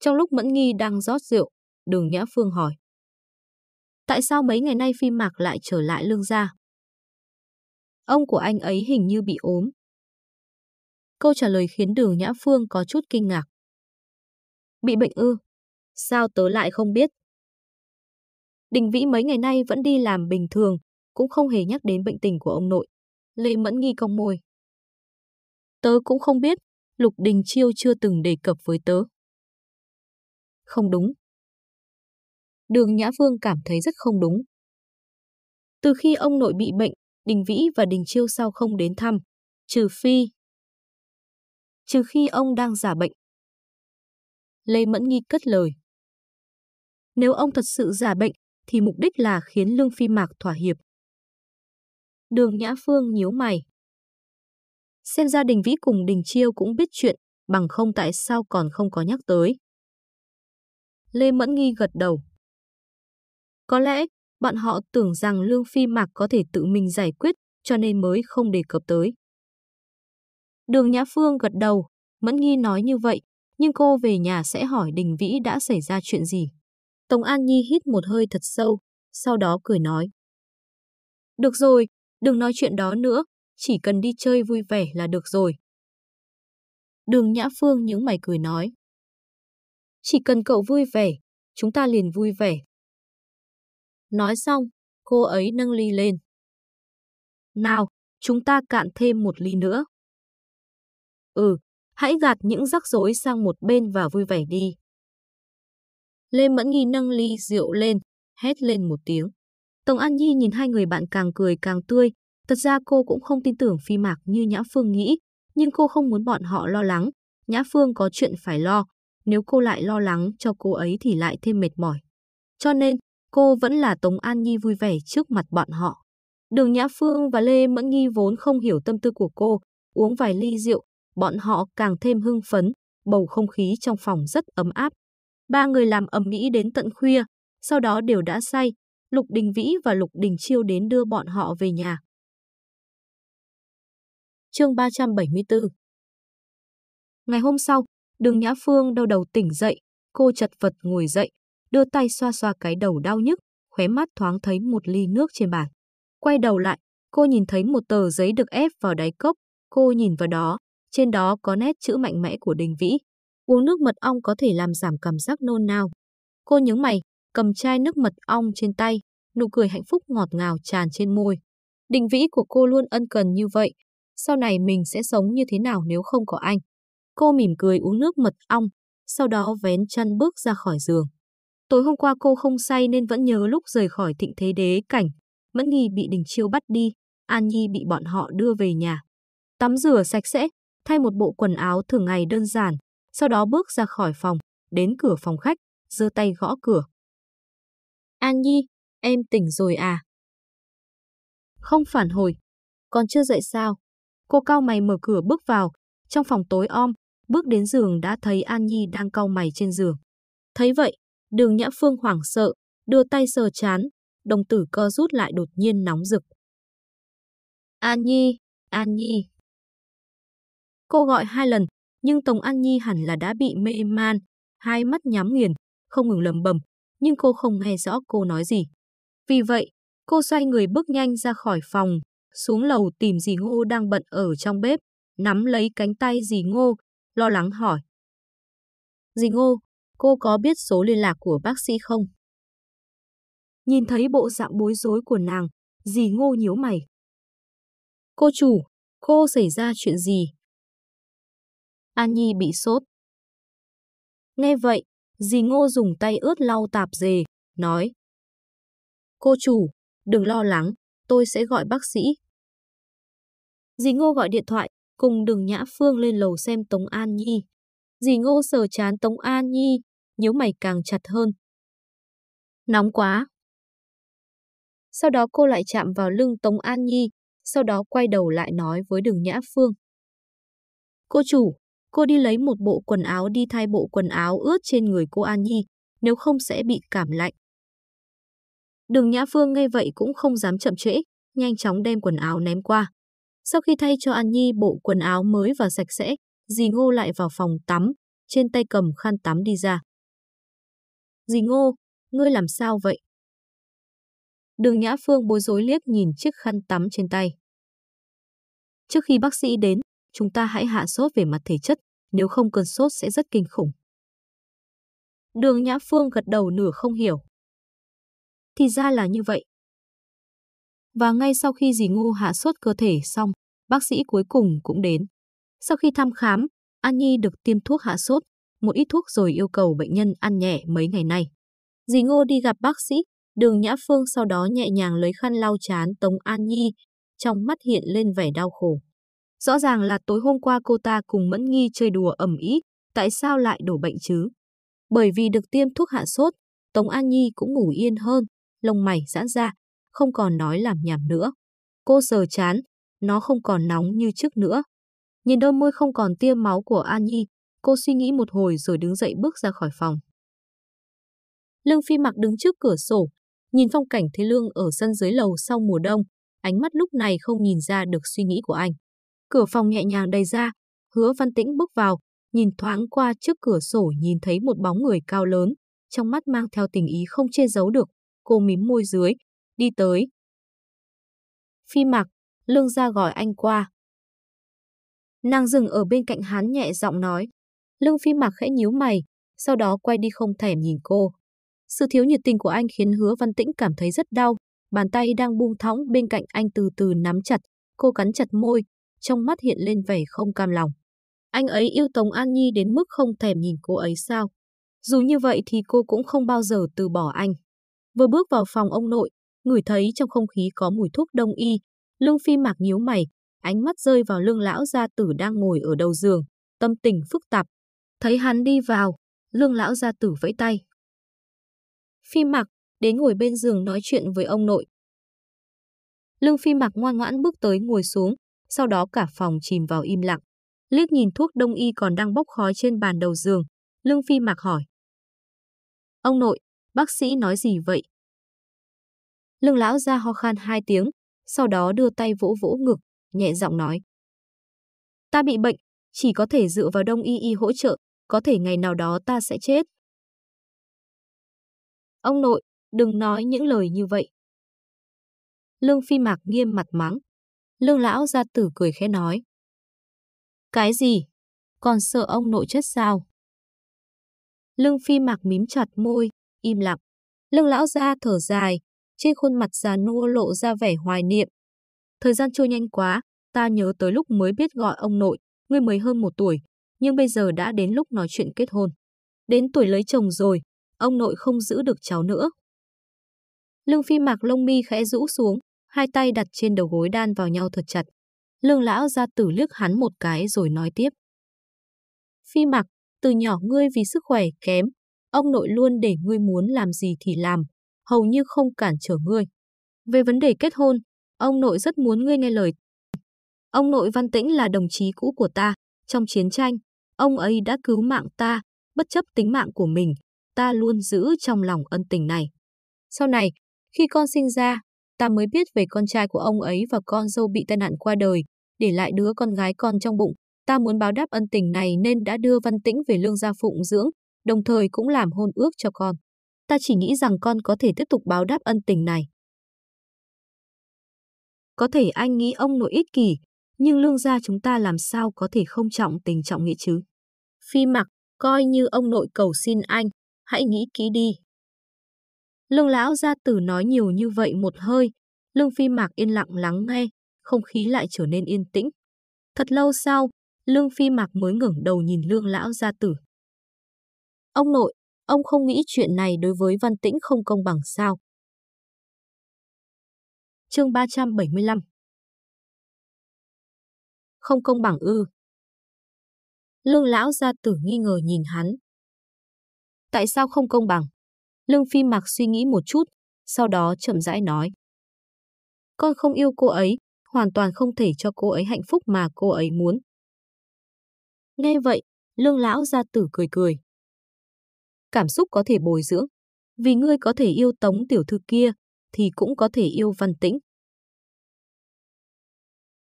Speaker 1: Trong lúc Mẫn Nghi đang rót rượu, Đường Nhã Phương hỏi. Tại sao mấy ngày nay phim mạc lại trở lại lương gia? Ông của anh ấy hình như bị ốm. Câu trả lời khiến đường Nhã Phương có chút kinh ngạc. Bị bệnh ư? Sao tớ lại không biết? Đình Vĩ mấy ngày nay vẫn đi làm bình thường, cũng không hề nhắc đến bệnh tình của ông nội. Lê Mẫn Nghi cong môi. Tớ cũng không biết, Lục Đình Chiêu chưa từng đề cập với tớ. Không đúng. Đường Nhã Phương cảm thấy rất không đúng. Từ khi ông nội bị bệnh, Đình Vĩ và Đình Chiêu sao không đến thăm, trừ phi... Trừ khi ông đang giả bệnh. Lê Mẫn Nghi cất lời. Nếu ông thật sự giả bệnh, thì mục đích là khiến Lương Phi Mạc thỏa hiệp. Đường Nhã Phương nhíu mày. Xem ra Đình Vĩ cùng Đình Chiêu cũng biết chuyện, bằng không tại sao còn không có nhắc tới. Lê Mẫn Nghi gật đầu. Có lẽ, bọn họ tưởng rằng Lương Phi Mạc có thể tự mình giải quyết, cho nên mới không đề cập tới. Đường Nhã Phương gật đầu, Mẫn Nghi nói như vậy, nhưng cô về nhà sẽ hỏi Đình Vĩ đã xảy ra chuyện gì. Tống An Nhi hít một hơi thật sâu, sau đó cười nói. Được rồi, đừng nói chuyện đó nữa, chỉ cần đi chơi vui vẻ là được rồi. Đường Nhã Phương những mày cười nói. Chỉ cần cậu vui vẻ, chúng ta liền vui vẻ. Nói xong, cô ấy nâng ly lên. Nào, chúng ta cạn thêm một ly nữa. Ừ, hãy gạt những rắc rối sang một bên và vui vẻ đi. Lê Mẫn Nghi nâng ly rượu lên, hét lên một tiếng. Tống An Nhi nhìn hai người bạn càng cười càng tươi. Thật ra cô cũng không tin tưởng phi mạc như Nhã Phương nghĩ, nhưng cô không muốn bọn họ lo lắng. Nhã Phương có chuyện phải lo, nếu cô lại lo lắng cho cô ấy thì lại thêm mệt mỏi. Cho nên, cô vẫn là Tống An Nhi vui vẻ trước mặt bọn họ. Đường Nhã Phương và Lê Mẫn Nhi vốn không hiểu tâm tư của cô, uống vài ly rượu, bọn họ càng thêm hưng phấn, bầu không khí trong phòng rất ấm áp. Ba người làm ầm ĩ đến tận khuya, sau đó đều đã say, Lục Đình Vĩ và Lục Đình Chiêu đến đưa bọn họ về nhà. Chương 374 Ngày hôm sau, Đường Nhã Phương đau đầu tỉnh dậy, cô chật vật ngồi dậy, đưa tay xoa xoa cái đầu đau nhức, khóe mắt thoáng thấy một ly nước trên bàn. Quay đầu lại, cô nhìn thấy một tờ giấy được ép vào đáy cốc, cô nhìn vào đó, trên đó có nét chữ mạnh mẽ của Đình Vĩ. Uống nước mật ong có thể làm giảm cảm giác nôn nao. Cô nhướng mày, cầm chai nước mật ong trên tay, nụ cười hạnh phúc ngọt ngào tràn trên môi. Đình Vĩ của cô luôn ân cần như vậy, sau này mình sẽ sống như thế nào nếu không có anh. Cô mỉm cười uống nước mật ong, sau đó vén chân bước ra khỏi giường. Tối hôm qua cô không say nên vẫn nhớ lúc rời khỏi thịnh thế đế cảnh. Mẫn Nghi bị Đình Chiêu bắt đi, An Nhi bị bọn họ đưa về nhà. Tắm rửa sạch sẽ, thay một bộ quần áo thường ngày đơn giản, sau đó bước ra khỏi phòng, đến cửa phòng khách, giơ tay gõ cửa. An Nhi, em tỉnh rồi à? Không phản hồi. Còn chưa dậy sao? Cô cao mày mở cửa bước vào, trong phòng tối om, bước đến giường đã thấy An Nhi đang cau mày trên giường. Thấy vậy, đường Nhã Phương hoảng sợ, đưa tay sờ chán, đồng tử co rút lại đột nhiên nóng rực. An Nhi, An Nhi. Cô gọi hai lần, nhưng Tống An Nhi hẳn là đã bị mê man, hai mắt nhắm nghiền, không ngừng lầm bầm, nhưng cô không nghe rõ cô nói gì. Vì vậy, cô xoay người bước nhanh ra khỏi phòng, xuống lầu tìm dì Ngô đang bận ở trong bếp, nắm lấy cánh tay dì Ngô, lo lắng hỏi. Dì Ngô, cô có biết số liên lạc của bác sĩ không? Nhìn thấy bộ dạng bối rối của nàng, dì Ngô nhíu mày. Cô chủ, Cô xảy ra chuyện gì? An Nhi bị sốt. Nghe vậy, dì Ngô dùng tay ướt lau tạp dề, nói. Cô chủ, đừng lo lắng, tôi sẽ gọi bác sĩ. Dì Ngô gọi điện thoại, cùng đường Nhã Phương lên lầu xem Tống An Nhi. Dì Ngô sờ chán Tống An Nhi, nhíu mày càng chặt hơn. Nóng quá. Sau đó cô lại chạm vào lưng Tống An Nhi, sau đó quay đầu lại nói với đường Nhã Phương. Cô chủ, cô đi lấy một bộ quần áo đi thay bộ quần áo ướt trên người cô An Nhi, nếu không sẽ bị cảm lạnh. Đường Nhã Phương nghe vậy cũng không dám chậm trễ, nhanh chóng đem quần áo ném qua. Sau khi thay cho An Nhi bộ quần áo mới và sạch sẽ, dì Ngô lại vào phòng tắm, trên tay cầm khăn tắm đi ra. Dì Ngô, ngươi làm sao vậy? Đường Nhã Phương bối rối liếc nhìn chiếc khăn tắm trên tay. Trước khi bác sĩ đến, chúng ta hãy hạ sốt về mặt thể chất, nếu không cơn sốt sẽ rất kinh khủng. Đường Nhã Phương gật đầu nửa không hiểu. Thì ra là như vậy. Và ngay sau khi dì Ngô hạ sốt cơ thể xong, bác sĩ cuối cùng cũng đến. Sau khi thăm khám, An Nhi được tiêm thuốc hạ sốt, một ít thuốc rồi yêu cầu bệnh nhân ăn nhẹ mấy ngày nay. Dì Ngô đi gặp bác sĩ, đường Nhã Phương sau đó nhẹ nhàng lấy khăn lau chán Tống An Nhi, trong mắt hiện lên vẻ đau khổ. Rõ ràng là tối hôm qua cô ta cùng Mẫn Nghi chơi đùa ẩm ý, tại sao lại đổ bệnh chứ? Bởi vì được tiêm thuốc hạ sốt, Tống An Nhi cũng ngủ yên hơn, lông mày giãn ra, không còn nói làm nhảm nữa. Cô sờ chán, nó không còn nóng như trước nữa. Nhìn đôi môi không còn tiêm máu của An Nhi, cô suy nghĩ một hồi rồi đứng dậy bước ra khỏi phòng. Lương Phi mặc đứng trước cửa sổ, nhìn phong cảnh thế lương ở sân dưới lầu sau mùa đông, ánh mắt lúc này không nhìn ra được suy nghĩ của anh. Cửa phòng nhẹ nhàng đầy ra, hứa văn tĩnh bước vào, nhìn thoáng qua trước cửa sổ nhìn thấy một bóng người cao lớn, trong mắt mang theo tình ý không che giấu được, cô mím môi dưới, đi tới. Phi mặc, lương ra gọi anh qua. Nàng dừng ở bên cạnh hắn nhẹ giọng nói. Lương phi mặc khẽ nhíu mày, sau đó quay đi không thèm nhìn cô. Sự thiếu nhiệt tình của anh khiến hứa văn tĩnh cảm thấy rất đau, bàn tay đang buông thõng bên cạnh anh từ từ nắm chặt, cô cắn chặt môi, trong mắt hiện lên vẻ không cam lòng. Anh ấy yêu Tống An Nhi đến mức không thèm nhìn cô ấy sao? Dù như vậy thì cô cũng không bao giờ từ bỏ anh. Vừa bước vào phòng ông nội, ngửi thấy trong không khí có mùi thuốc đông y. Lương Phi mạc nhíu mày, ánh mắt rơi vào lương lão gia tử đang ngồi ở đầu giường, tâm tình phức tạp. Thấy hắn đi vào, lương lão gia tử vẫy tay. Phi mạc, đến ngồi bên giường nói chuyện với ông nội. Lương Phi mạc ngoan ngoãn bước tới ngồi xuống, sau đó cả phòng chìm vào im lặng. Liếc nhìn thuốc đông y còn đang bốc khói trên bàn đầu giường, Lương Phi mạc hỏi. Ông nội, bác sĩ nói gì vậy? Lương lão ra ho khan hai tiếng, sau đó đưa tay vỗ vỗ ngực, nhẹ giọng nói. Ta bị bệnh, chỉ có thể dựa vào đông y y hỗ trợ, có thể ngày nào đó ta sẽ chết. Ông nội, đừng nói những lời như vậy. Lương Phi Mạc nghiêm mặt mắng. Lương lão gia tử cười khẽ nói. Cái gì? Còn sợ ông nội chết sao? Lương Phi Mạc mím chặt môi, im lặng. Lương lão gia thở dài, trên khuôn mặt già nua lộ ra vẻ hoài niệm. Thời gian trôi nhanh quá, ta nhớ tới lúc mới biết gọi ông nội, ngươi mới hơn một tuổi, nhưng bây giờ đã đến lúc nói chuyện kết hôn. Đến tuổi lấy chồng rồi, ông nội không giữ được cháu nữa. Lương Phi Mạc lông mi khẽ rũ xuống, hai tay đặt trên đầu gối đan vào nhau thật chặt. Lương lão ra tử liếc hắn một cái rồi nói tiếp. Phi Mặc từ nhỏ ngươi vì sức khỏe kém, ông nội luôn để ngươi muốn làm gì thì làm, hầu như không cản trở ngươi. Về vấn đề kết hôn, ông nội rất muốn ngươi nghe lời. Ông nội Văn Tĩnh là đồng chí cũ của ta, trong chiến tranh, ông ấy đã cứu mạng ta, bất chấp tính mạng của mình, ta luôn giữ trong lòng ân tình này. Sau này, khi con sinh ra, ta mới biết về con trai của ông ấy và con dâu bị tai nạn qua đời, để lại đứa con gái con trong bụng. Ta muốn báo đáp ân tình này nên đã đưa Văn Tĩnh về lương gia phụng dưỡng, đồng thời cũng làm hôn ước cho con. Ta chỉ nghĩ rằng con có thể tiếp tục báo đáp ân tình này. Có thể anh nghĩ ông nội ích kỷ, nhưng lương gia chúng ta làm sao có thể không trọng tình trọng nghĩa chứ? Phi mặc, coi như ông nội cầu xin anh, hãy nghĩ kỹ đi. Lương lão gia tử nói nhiều như vậy một hơi, lương phi mạc yên lặng lắng nghe, không khí lại trở nên yên tĩnh. Thật lâu sau, Lương Phi Mạc mới ngẩng đầu nhìn Lương lão gia tử. Ông nội, ông không nghĩ chuyện này đối với Văn Tĩnh không công bằng sao? Chương 375 Không công bằng ư? Lương lão gia tử nghi ngờ nhìn hắn. Tại sao không công bằng? Lương Phi Mạc suy nghĩ một chút, sau đó chậm rãi nói. Con không yêu cô ấy, hoàn toàn không thể cho cô ấy hạnh phúc mà cô ấy muốn. Nghe vậy, lương lão gia tử cười cười. Cảm xúc có thể bồi dưỡng. Vì ngươi có thể yêu tống tiểu thư kia, thì cũng có thể yêu văn tĩnh.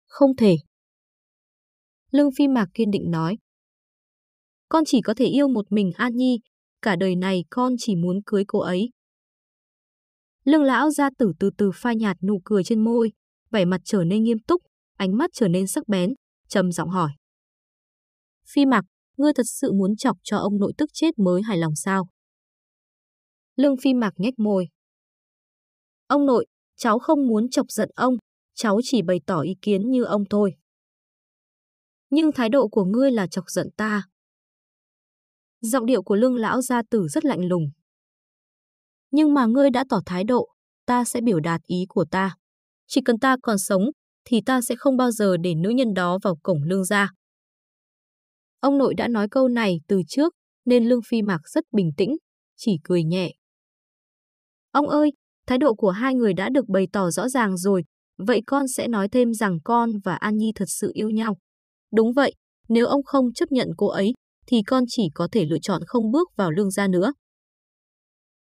Speaker 1: Không thể. Lương Phi Mạc kiên định nói. Con chỉ có thể yêu một mình An Nhi, cả đời này con chỉ muốn cưới cô ấy. Lương lão gia tử từ từ phai nhạt nụ cười trên môi, vẻ mặt trở nên nghiêm túc, ánh mắt trở nên sắc bén, trầm giọng hỏi. Phi Mặc, ngươi thật sự muốn chọc cho ông nội tức chết mới hài lòng sao? Lương Phi Mặc nhếch môi. Ông nội, cháu không muốn chọc giận ông, cháu chỉ bày tỏ ý kiến như ông thôi. Nhưng thái độ của ngươi là chọc giận ta. Giọng điệu của lương lão gia tử rất lạnh lùng. Nhưng mà ngươi đã tỏ thái độ, ta sẽ biểu đạt ý của ta. Chỉ cần ta còn sống, thì ta sẽ không bao giờ để nữ nhân đó vào cổng lương gia. Ông nội đã nói câu này từ trước, nên Lương Phi Mạc rất bình tĩnh, chỉ cười nhẹ. Ông ơi, thái độ của hai người đã được bày tỏ rõ ràng rồi, vậy con sẽ nói thêm rằng con và An Nhi thật sự yêu nhau. Đúng vậy, nếu ông không chấp nhận cô ấy, thì con chỉ có thể lựa chọn không bước vào lương gia nữa.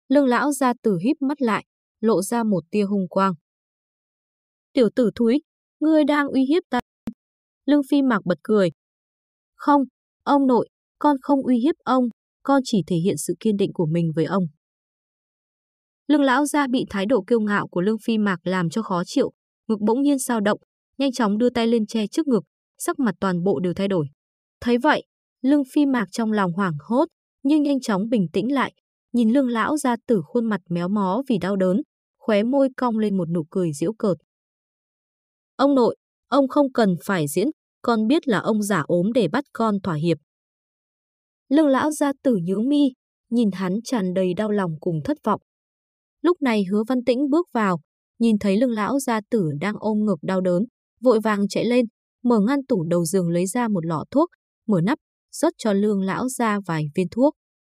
Speaker 1: Lương lão gia tử híp mắt lại, lộ ra một tia hung quang. Tiểu tử thúi, ngươi đang uy hiếp ta. Lương Phi Mạc bật cười, không, ông nội, con không uy hiếp ông, con chỉ thể hiện sự kiên định của mình với ông. Lương lão gia bị thái độ kiêu ngạo của Lương Phi Mạc làm cho khó chịu, ngực bỗng nhiên sao động, nhanh chóng đưa tay lên che trước ngực, sắc mặt toàn bộ đều thay đổi. Thấy vậy, Lương Phi Mạc trong lòng hoảng hốt, nhưng nhanh chóng bình tĩnh lại, nhìn Lương lão gia tử khuôn mặt méo mó vì đau đớn, khóe môi cong lên một nụ cười giễu cợt. Ông nội, ông không cần phải diễn, con biết là ông giả ốm để bắt con thỏa hiệp. Lương lão gia tử nhướng mi, nhìn hắn tràn đầy đau lòng cùng thất vọng. Lúc này hứa văn tĩnh bước vào, nhìn thấy lương lão gia tử đang ôm ngực đau đớn, vội vàng chạy lên, mở ngăn tủ đầu giường lấy ra một lọ thuốc, mở nắp, rót cho lương lão gia vài viên thuốc.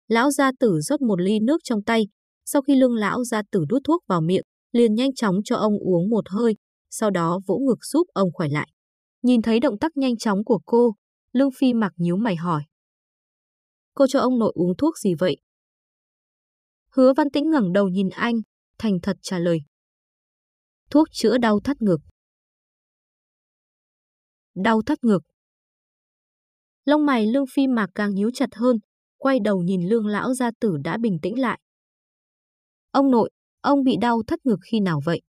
Speaker 1: Lão gia tử rót một ly nước trong tay, sau khi lương lão gia tử đút thuốc vào miệng, liền nhanh chóng cho ông uống một hơi, sau đó vỗ ngực giúp ông khỏe lại. Nhìn thấy động tác nhanh chóng của cô, Lương Phi mặc nhíu mày hỏi. Cô cho ông nội uống thuốc gì vậy? Hứa Văn Tĩnh ngẩng đầu nhìn anh, thành thật trả lời. Thuốc chữa đau thắt ngực. Đau thắt ngực. Lông mày Lương Phi Mạc càng nhíu chặt hơn, quay đầu nhìn Lương lão gia tử đã bình tĩnh lại. Ông nội, ông bị đau thắt ngực khi nào vậy?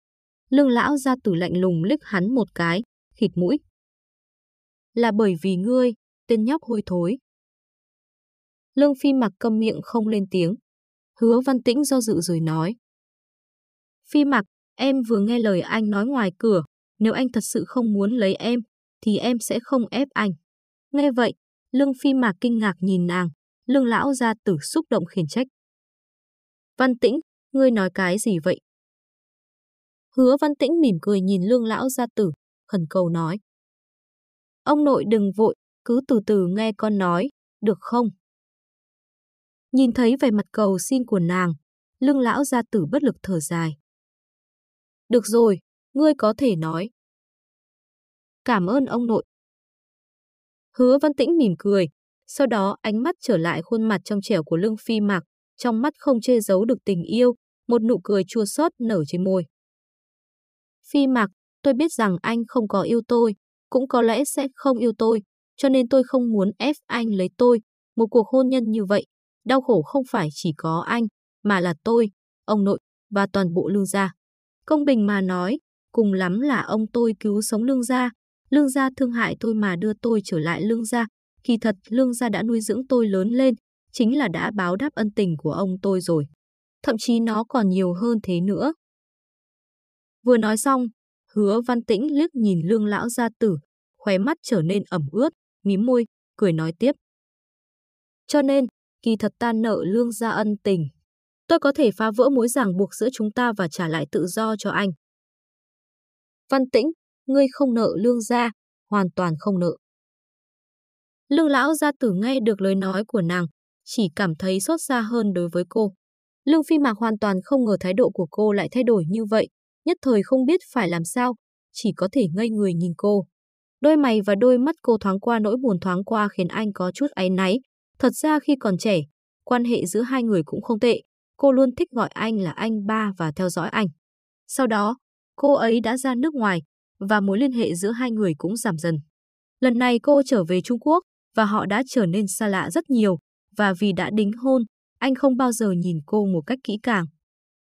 Speaker 1: Lương lão gia tử lạnh lùng liếc hắn một cái, khịt mũi là bởi vì ngươi, tên nhóc hôi thối. Lương Phi Mặc câm miệng không lên tiếng. Hứa Văn Tĩnh do dự rồi nói. Phi Mặc, em vừa nghe lời anh nói ngoài cửa, nếu anh thật sự không muốn lấy em, thì em sẽ không ép anh. Nghe vậy, Lương Phi Mạc kinh ngạc nhìn nàng, lương lão ra tử xúc động khiển trách. Văn Tĩnh, ngươi nói cái gì vậy? Hứa Văn Tĩnh mỉm cười nhìn lương lão gia tử, khẩn cầu nói. Ông nội đừng vội, cứ từ từ nghe con nói, được không? Nhìn thấy vẻ mặt cầu xin của nàng, lương lão gia tử bất lực thở dài. Được rồi, ngươi có thể nói. Cảm ơn ông nội. Hứa Văn Tĩnh mỉm cười, sau đó ánh mắt trở lại khuôn mặt trong trẻo của Lương Phi Mạc, trong mắt không che giấu được tình yêu, một nụ cười chua xót nở trên môi. Phi Mạc, tôi biết rằng anh không có yêu tôi, cũng có lẽ sẽ không yêu tôi, cho nên tôi không muốn ép anh lấy tôi. Một cuộc hôn nhân như vậy, đau khổ không phải chỉ có anh, mà là tôi, ông nội và toàn bộ lương gia. Công bình mà nói, cùng lắm là ông tôi cứu sống lương gia, lương gia thương hại tôi mà đưa tôi trở lại lương gia. Kỳ thật lương gia đã nuôi dưỡng tôi lớn lên, chính là đã báo đáp ân tình của ông tôi rồi. Thậm chí nó còn nhiều hơn thế nữa. Vừa nói xong, Hứa Văn Tĩnh liếc nhìn lương lão gia tử, khóe mắt trở nên ẩm ướt, mím môi, cười nói tiếp. Cho nên, kỳ thật ta nợ lương gia ân tình. Tôi có thể phá vỡ mối ràng buộc giữa chúng ta và trả lại tự do cho anh. Văn Tĩnh, ngươi không nợ lương gia, hoàn toàn không nợ. Lương lão gia tử nghe được lời nói của nàng, chỉ cảm thấy xót xa hơn đối với cô. Lương Phi Mạc hoàn toàn không ngờ thái độ của cô lại thay đổi như vậy, nhất thời không biết phải làm sao, chỉ có thể ngây người nhìn cô. Đôi mày và đôi mắt cô thoáng qua nỗi buồn thoáng qua khiến anh có chút áy náy. Thật ra khi còn trẻ, quan hệ giữa hai người cũng không tệ. Cô luôn thích gọi anh là anh ba và theo dõi anh. Sau đó, cô ấy đã ra nước ngoài và mối liên hệ giữa hai người cũng giảm dần. Lần này cô trở về Trung Quốc và họ đã trở nên xa lạ rất nhiều và vì đã đính hôn, anh không bao giờ nhìn cô một cách kỹ càng.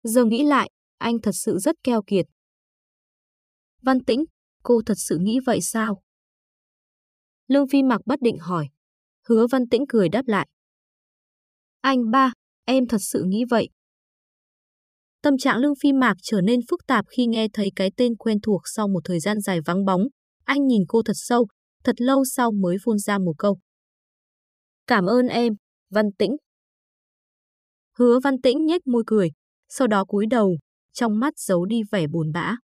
Speaker 1: Giờ nghĩ lại, anh thật sự rất keo kiệt. Văn Tĩnh, cô thật sự nghĩ vậy sao? Lương Phi mặc bất định hỏi. Hứa Văn Tĩnh cười đáp lại. Anh ba, em thật sự nghĩ vậy. Tâm trạng Lương Phi Mạc trở nên phức tạp khi nghe thấy cái tên quen thuộc sau một thời gian dài vắng bóng. Anh nhìn cô thật sâu, thật lâu sau mới phun ra một câu. Cảm ơn em, Văn Tĩnh. Hứa Văn Tĩnh nhếch môi cười, sau đó cúi đầu, trong mắt giấu đi vẻ buồn bã.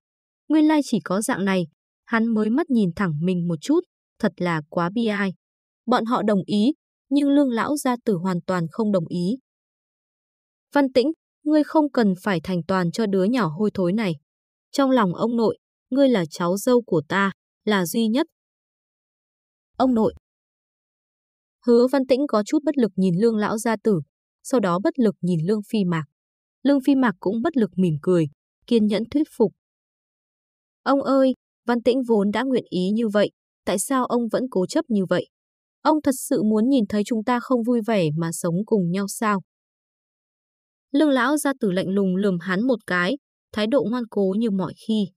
Speaker 1: Nguyên lai chỉ có dạng này, hắn mới mắt nhìn thẳng mình một chút, thật là quá bi ai. Bọn họ đồng ý, nhưng lương lão gia tử hoàn toàn không đồng ý. Văn Tĩnh, ngươi không cần phải thành toàn cho đứa nhỏ hôi thối này. Trong lòng ông nội, ngươi là cháu dâu của ta, là duy nhất. Ông nội. Hứa Văn Tĩnh có chút bất lực nhìn lương lão gia tử, sau đó bất lực nhìn lương phi mạc. Lương phi mạc cũng bất lực mỉm cười, kiên nhẫn thuyết phục. Ông ơi, Văn Tĩnh vốn đã nguyện ý như vậy, tại sao ông vẫn cố chấp như vậy? Ông thật sự muốn nhìn thấy chúng ta không vui vẻ mà sống cùng nhau sao? Lương lão ra từ lạnh lùng lườm hắn một cái, thái độ ngoan cố như mọi khi.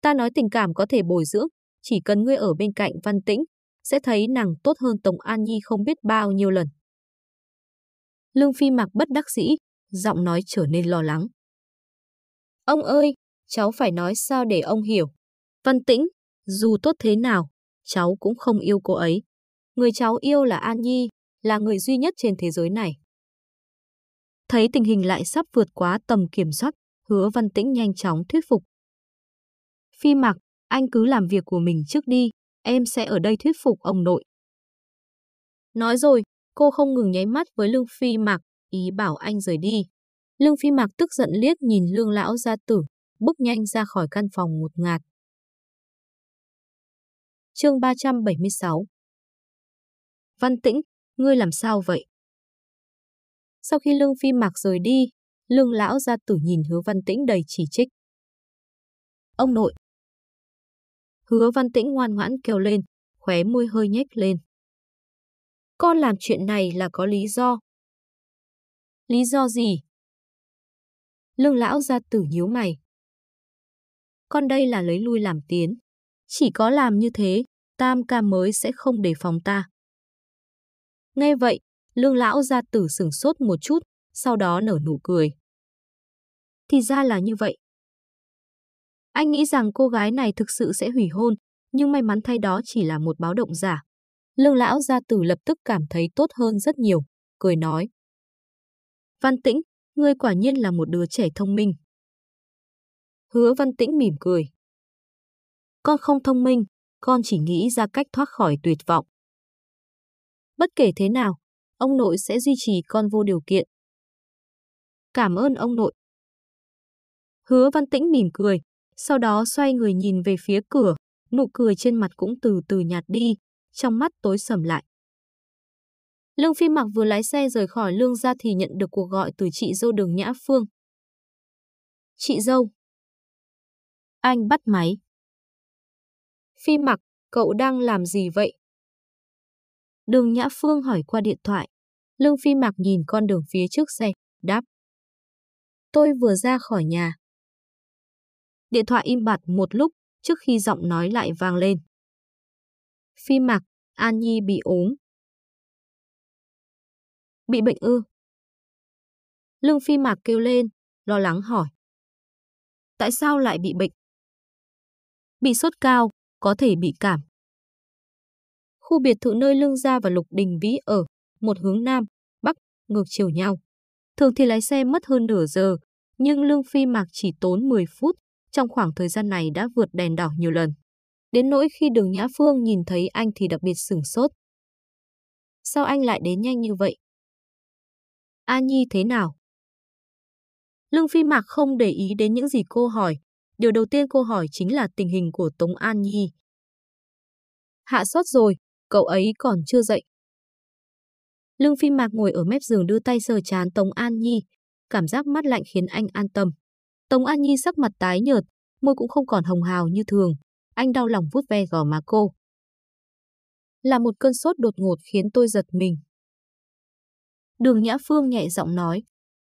Speaker 1: Ta nói tình cảm có thể bồi dưỡng, chỉ cần ngươi ở bên cạnh Văn Tĩnh, sẽ thấy nàng tốt hơn Tổng An Nhi không biết bao nhiêu lần. Lương Phi mặc bất đắc dĩ, giọng nói trở nên lo lắng. Ông ơi, cháu phải nói sao để ông hiểu. Văn Tĩnh, dù tốt thế nào, cháu cũng không yêu cô ấy. Người cháu yêu là An Nhi, là người duy nhất trên thế giới này. Thấy tình hình lại sắp vượt quá tầm kiểm soát, hứa văn tĩnh nhanh chóng thuyết phục. Phi mặc, anh cứ làm việc của mình trước đi, em sẽ ở đây thuyết phục ông nội. Nói rồi, cô không ngừng nháy mắt với Lương Phi Mạc, ý bảo anh rời đi. Lương Phi Mạc tức giận liếc nhìn Lương Lão gia tử, bước nhanh ra khỏi căn phòng một ngạt. Chương 376 Văn Tĩnh, ngươi làm sao vậy? Sau khi Lương Phi Mạc rời đi, Lương Lão gia tử nhìn hứa Văn Tĩnh đầy chỉ trích. Ông nội! Hứa Văn Tĩnh ngoan ngoãn kêu lên, khóe môi hơi nhếch lên. Con làm chuyện này là có lý do. Lý do gì? Lương Lão gia tử nhíu mày. Con đây là lấy lui làm tiến. Chỉ có làm như thế, Tam ca mới sẽ không đề phòng ta. Nghe vậy, lương lão gia tử sửng sốt một chút, sau đó nở nụ cười. Thì ra là như vậy. Anh nghĩ rằng cô gái này thực sự sẽ hủy hôn, nhưng may mắn thay đó chỉ là một báo động giả. Lương lão gia tử lập tức cảm thấy tốt hơn rất nhiều, cười nói. Văn Tĩnh, ngươi quả nhiên là một đứa trẻ thông minh. Hứa Văn Tĩnh mỉm cười. Con không thông minh, con chỉ nghĩ ra cách thoát khỏi tuyệt vọng. Bất kể thế nào, ông nội sẽ duy trì con vô điều kiện. Cảm ơn ông nội. Hứa Văn Tĩnh mỉm cười, sau đó xoay người nhìn về phía cửa, nụ cười trên mặt cũng từ từ nhạt đi, trong mắt tối sầm lại. Lương Phi Mặc vừa lái xe rời khỏi lương ra thì nhận được cuộc gọi từ chị dâu đường Nhã Phương. Chị dâu. Anh bắt máy. Phi Mặc, cậu đang làm gì vậy? Đường Nhã Phương hỏi qua điện thoại. Lương Phi Mặc nhìn con đường phía trước xe, đáp. Tôi vừa ra khỏi nhà. Điện thoại im bặt một lúc trước khi giọng nói lại vang lên. Phi Mặc, An Nhi bị ốm. Bị bệnh ư? Lương Phi Mạc kêu lên, lo lắng hỏi. Tại sao lại bị bệnh? Bị sốt cao, có thể bị cảm. Khu biệt thự nơi Lương Gia và Lục Đình Vĩ ở, một hướng Nam, Bắc, ngược chiều nhau. Thường thì lái xe mất hơn nửa giờ, nhưng Lương Phi Mạc chỉ tốn 10 phút, trong khoảng thời gian này đã vượt đèn đỏ nhiều lần. Đến nỗi khi đường Nhã Phương nhìn thấy anh thì đặc biệt sửng sốt. Sao anh lại đến nhanh như vậy? A Nhi thế nào? Lương Phi Mạc không để ý đến những gì cô hỏi. Điều đầu tiên cô hỏi chính là tình hình của Tống An Nhi. Hạ sốt rồi, cậu ấy còn chưa dậy. Lương Phi Mạc ngồi ở mép giường đưa tay sờ chán Tống An Nhi. Cảm giác mát lạnh khiến anh an tâm. Tống An Nhi sắc mặt tái nhợt, môi cũng không còn hồng hào như thường. Anh đau lòng vuốt ve gò má cô. Là một cơn sốt đột ngột khiến tôi giật mình. Đường Nhã Phương nhẹ giọng nói.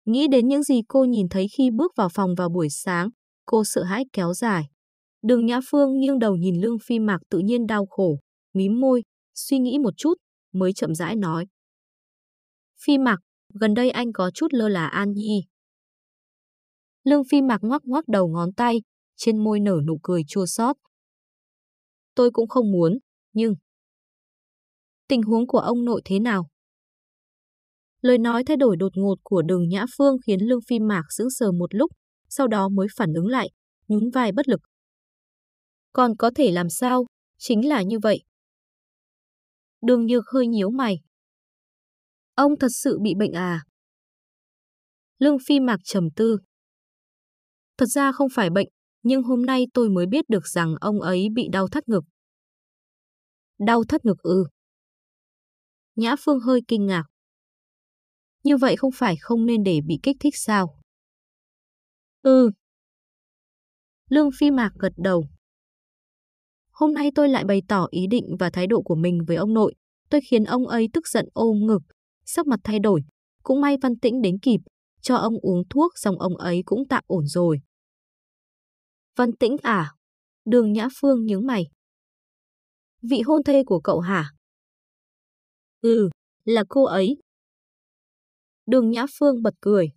Speaker 1: Nghĩ đến những gì cô nhìn thấy khi bước vào phòng vào buổi sáng, cô sợ hãi kéo dài. Đường Nhã Phương nghiêng đầu nhìn Lương Phi Mạc tự nhiên đau khổ, mím môi, suy nghĩ một chút, mới chậm rãi nói. Phi Mạc, gần đây anh có chút lơ là An Nhi. Lương Phi Mạc ngoắc ngoắc đầu ngón tay, trên môi nở nụ cười chua xót. Tôi cũng không muốn, nhưng... Tình huống của ông nội thế nào? Lời nói thay đổi đột ngột của đường Nhã Phương khiến Lương Phi Mạc sững sờ một lúc, sau đó mới phản ứng lại, nhún vai bất lực. Còn có thể làm sao, chính là như vậy. Đường Nhược hơi nhíu mày. Ông thật sự bị bệnh à? Lương Phi Mạc trầm tư. Thật ra không phải bệnh, nhưng hôm nay tôi mới biết được rằng ông ấy bị đau thắt ngực. Đau thắt ngực ư. Nhã Phương hơi kinh ngạc. Như vậy không phải không nên để bị kích thích sao? Ừ. Lương Phi Mạc gật đầu. Hôm nay tôi lại bày tỏ ý định và thái độ của mình với ông nội. Tôi khiến ông ấy tức giận ôm ngực, sắc mặt thay đổi. Cũng may Văn Tĩnh đến kịp, cho ông uống thuốc xong ông ấy cũng tạm ổn rồi. Văn Tĩnh à? Đường Nhã Phương nhướng mày. Vị hôn thê của cậu hả? Ừ, là cô ấy. Đường Nhã Phương bật cười.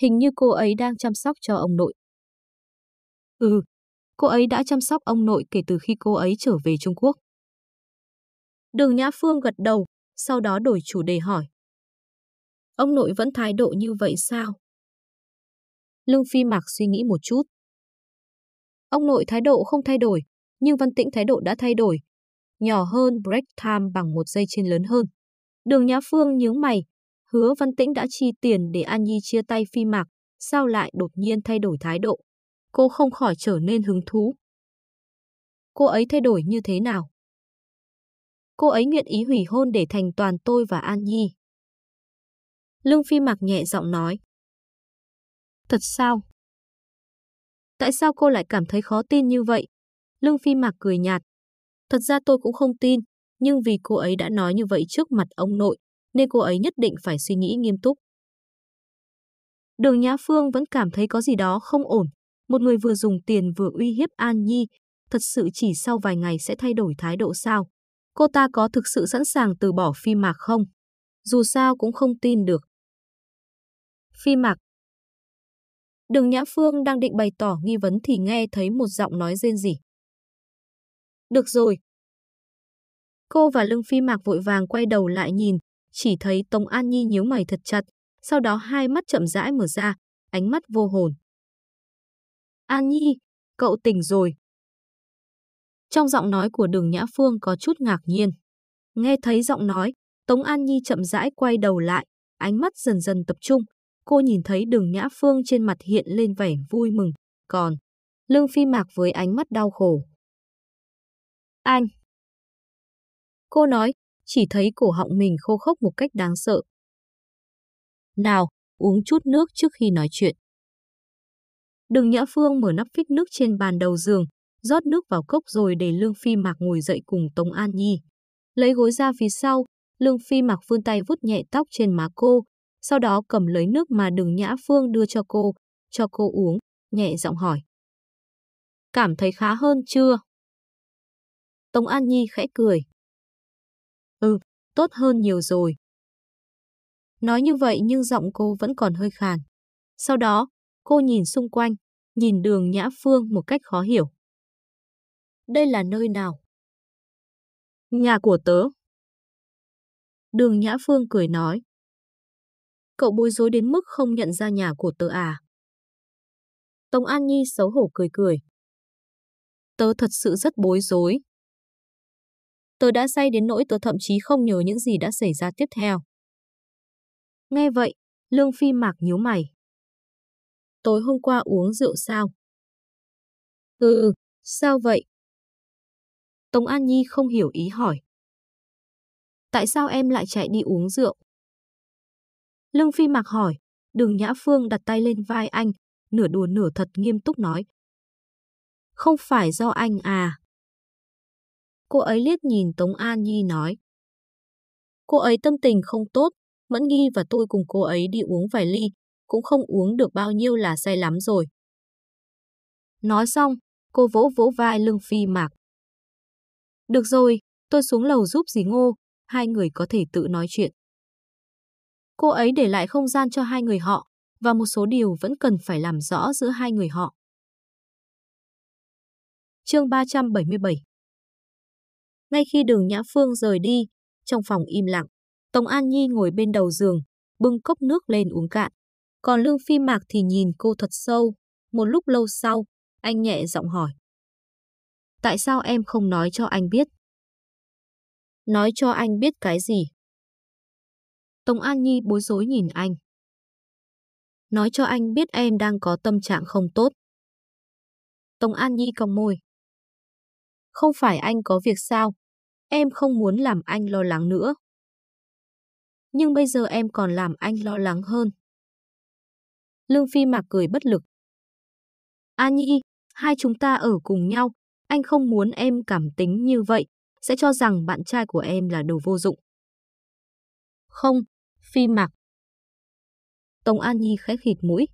Speaker 1: Hình như cô ấy đang chăm sóc cho ông nội. Ừ, cô ấy đã chăm sóc ông nội kể từ khi cô ấy trở về Trung Quốc. Đường Nhã Phương gật đầu, sau đó đổi chủ đề hỏi. Ông nội vẫn thái độ như vậy sao? Lương Phi Mạc suy nghĩ một chút. Ông nội thái độ không thay đổi, nhưng Văn Tĩnh thái độ đã thay đổi. Nhỏ hơn break time bằng một giây trên lớn hơn. Đường Nhã Phương nhướng mày, hứa Văn Tĩnh đã chi tiền để An Nhi chia tay Phi Mạc, sao lại đột nhiên thay đổi thái độ? Cô không khỏi trở nên hứng thú. Cô ấy thay đổi như thế nào? Cô ấy nguyện ý hủy hôn để thành toàn tôi và An Nhi. Lương Phi Mạc nhẹ giọng nói. Thật sao? Tại sao cô lại cảm thấy khó tin như vậy? Lương Phi Mạc cười nhạt. Thật ra tôi cũng không tin, nhưng vì cô ấy đã nói như vậy trước mặt ông nội, nên cô ấy nhất định phải suy nghĩ nghiêm túc. Đường Nhã Phương vẫn cảm thấy có gì đó không ổn. Một người vừa dùng tiền vừa uy hiếp An Nhi, thật sự chỉ sau vài ngày sẽ thay đổi thái độ sao? Cô ta có thực sự sẵn sàng từ bỏ phi mạc không? Dù sao cũng không tin được. Phi mạc Đường Nhã Phương đang định bày tỏ nghi vấn thì nghe thấy một giọng nói rên rỉ. Được rồi. Cô và Lương Phi Mạc vội vàng quay đầu lại nhìn, chỉ thấy Tống An Nhi nhíu mày thật chặt, sau đó hai mắt chậm rãi mở ra, ánh mắt vô hồn. An Nhi, cậu tỉnh rồi. Trong giọng nói của đường Nhã Phương có chút ngạc nhiên. Nghe thấy giọng nói, Tống An Nhi chậm rãi quay đầu lại, ánh mắt dần dần tập trung. Cô nhìn thấy đường Nhã Phương trên mặt hiện lên vẻ vui mừng, còn Lương Phi Mạc với ánh mắt đau khổ. Anh! Cô nói, chỉ thấy cổ họng mình khô khốc một cách đáng sợ. Nào, uống chút nước trước khi nói chuyện. đường Nhã Phương mở nắp phích nước trên bàn đầu giường, rót nước vào cốc rồi để Lương Phi Mạc ngồi dậy cùng Tống An Nhi. Lấy gối ra phía sau, Lương Phi Mạc vươn tay vuốt nhẹ tóc trên má cô, sau đó cầm lấy nước mà Đừng Nhã Phương đưa cho cô, cho cô uống, nhẹ giọng hỏi. Cảm thấy khá hơn chưa? Tống An Nhi khẽ cười. Ừ, tốt hơn nhiều rồi. Nói như vậy nhưng giọng cô vẫn còn hơi khàn. Sau đó, cô nhìn xung quanh, nhìn đường Nhã Phương một cách khó hiểu. Đây là nơi nào? Nhà của tớ. Đường Nhã Phương cười nói. Cậu bối rối đến mức không nhận ra nhà của tớ à? Tống An Nhi xấu hổ cười cười. Tớ thật sự rất bối rối. Tớ đã say đến nỗi tớ thậm chí không nhớ những gì đã xảy ra tiếp theo. Nghe vậy, Lương Phi Mạc nhíu mày. Tối hôm qua uống rượu sao? Ừ, sao vậy? Tống An Nhi không hiểu ý hỏi. Tại sao em lại chạy đi uống rượu? Lương Phi Mạc hỏi, đường Nhã Phương đặt tay lên vai anh, nửa đùa nửa thật nghiêm túc nói. Không phải do anh à. Cô ấy liếc nhìn Tống An Nhi nói. Cô ấy tâm tình không tốt, Mẫn Nghi và tôi cùng cô ấy đi uống vài ly, cũng không uống được bao nhiêu là say lắm rồi. Nói xong, cô vỗ vỗ vai Lương phi mạc. Được rồi, tôi xuống lầu giúp dì Ngô, hai người có thể tự nói chuyện. Cô ấy để lại không gian cho hai người họ, và một số điều vẫn cần phải làm rõ giữa hai người họ. Chương 377 Ngay khi đường Nhã Phương rời đi, trong phòng im lặng, Tống An Nhi ngồi bên đầu giường, bưng cốc nước lên uống cạn. Còn Lương Phi Mạc thì nhìn cô thật sâu. Một lúc lâu sau, anh nhẹ giọng hỏi. Tại sao em không nói cho anh biết? Nói cho anh biết cái gì? Tống An Nhi bối rối nhìn anh. Nói cho anh biết em đang có tâm trạng không tốt. Tống An Nhi cong môi. Không phải anh có việc sao? Em không muốn làm anh lo lắng nữa. Nhưng bây giờ em còn làm anh lo lắng hơn. Lương Phi Mạc cười bất lực. An Nhi, hai chúng ta ở cùng nhau, anh không muốn em cảm tính như vậy, sẽ cho rằng bạn trai của em là đồ vô dụng. Không, Phi Mạc. Tống An Nhi khẽ khịt mũi.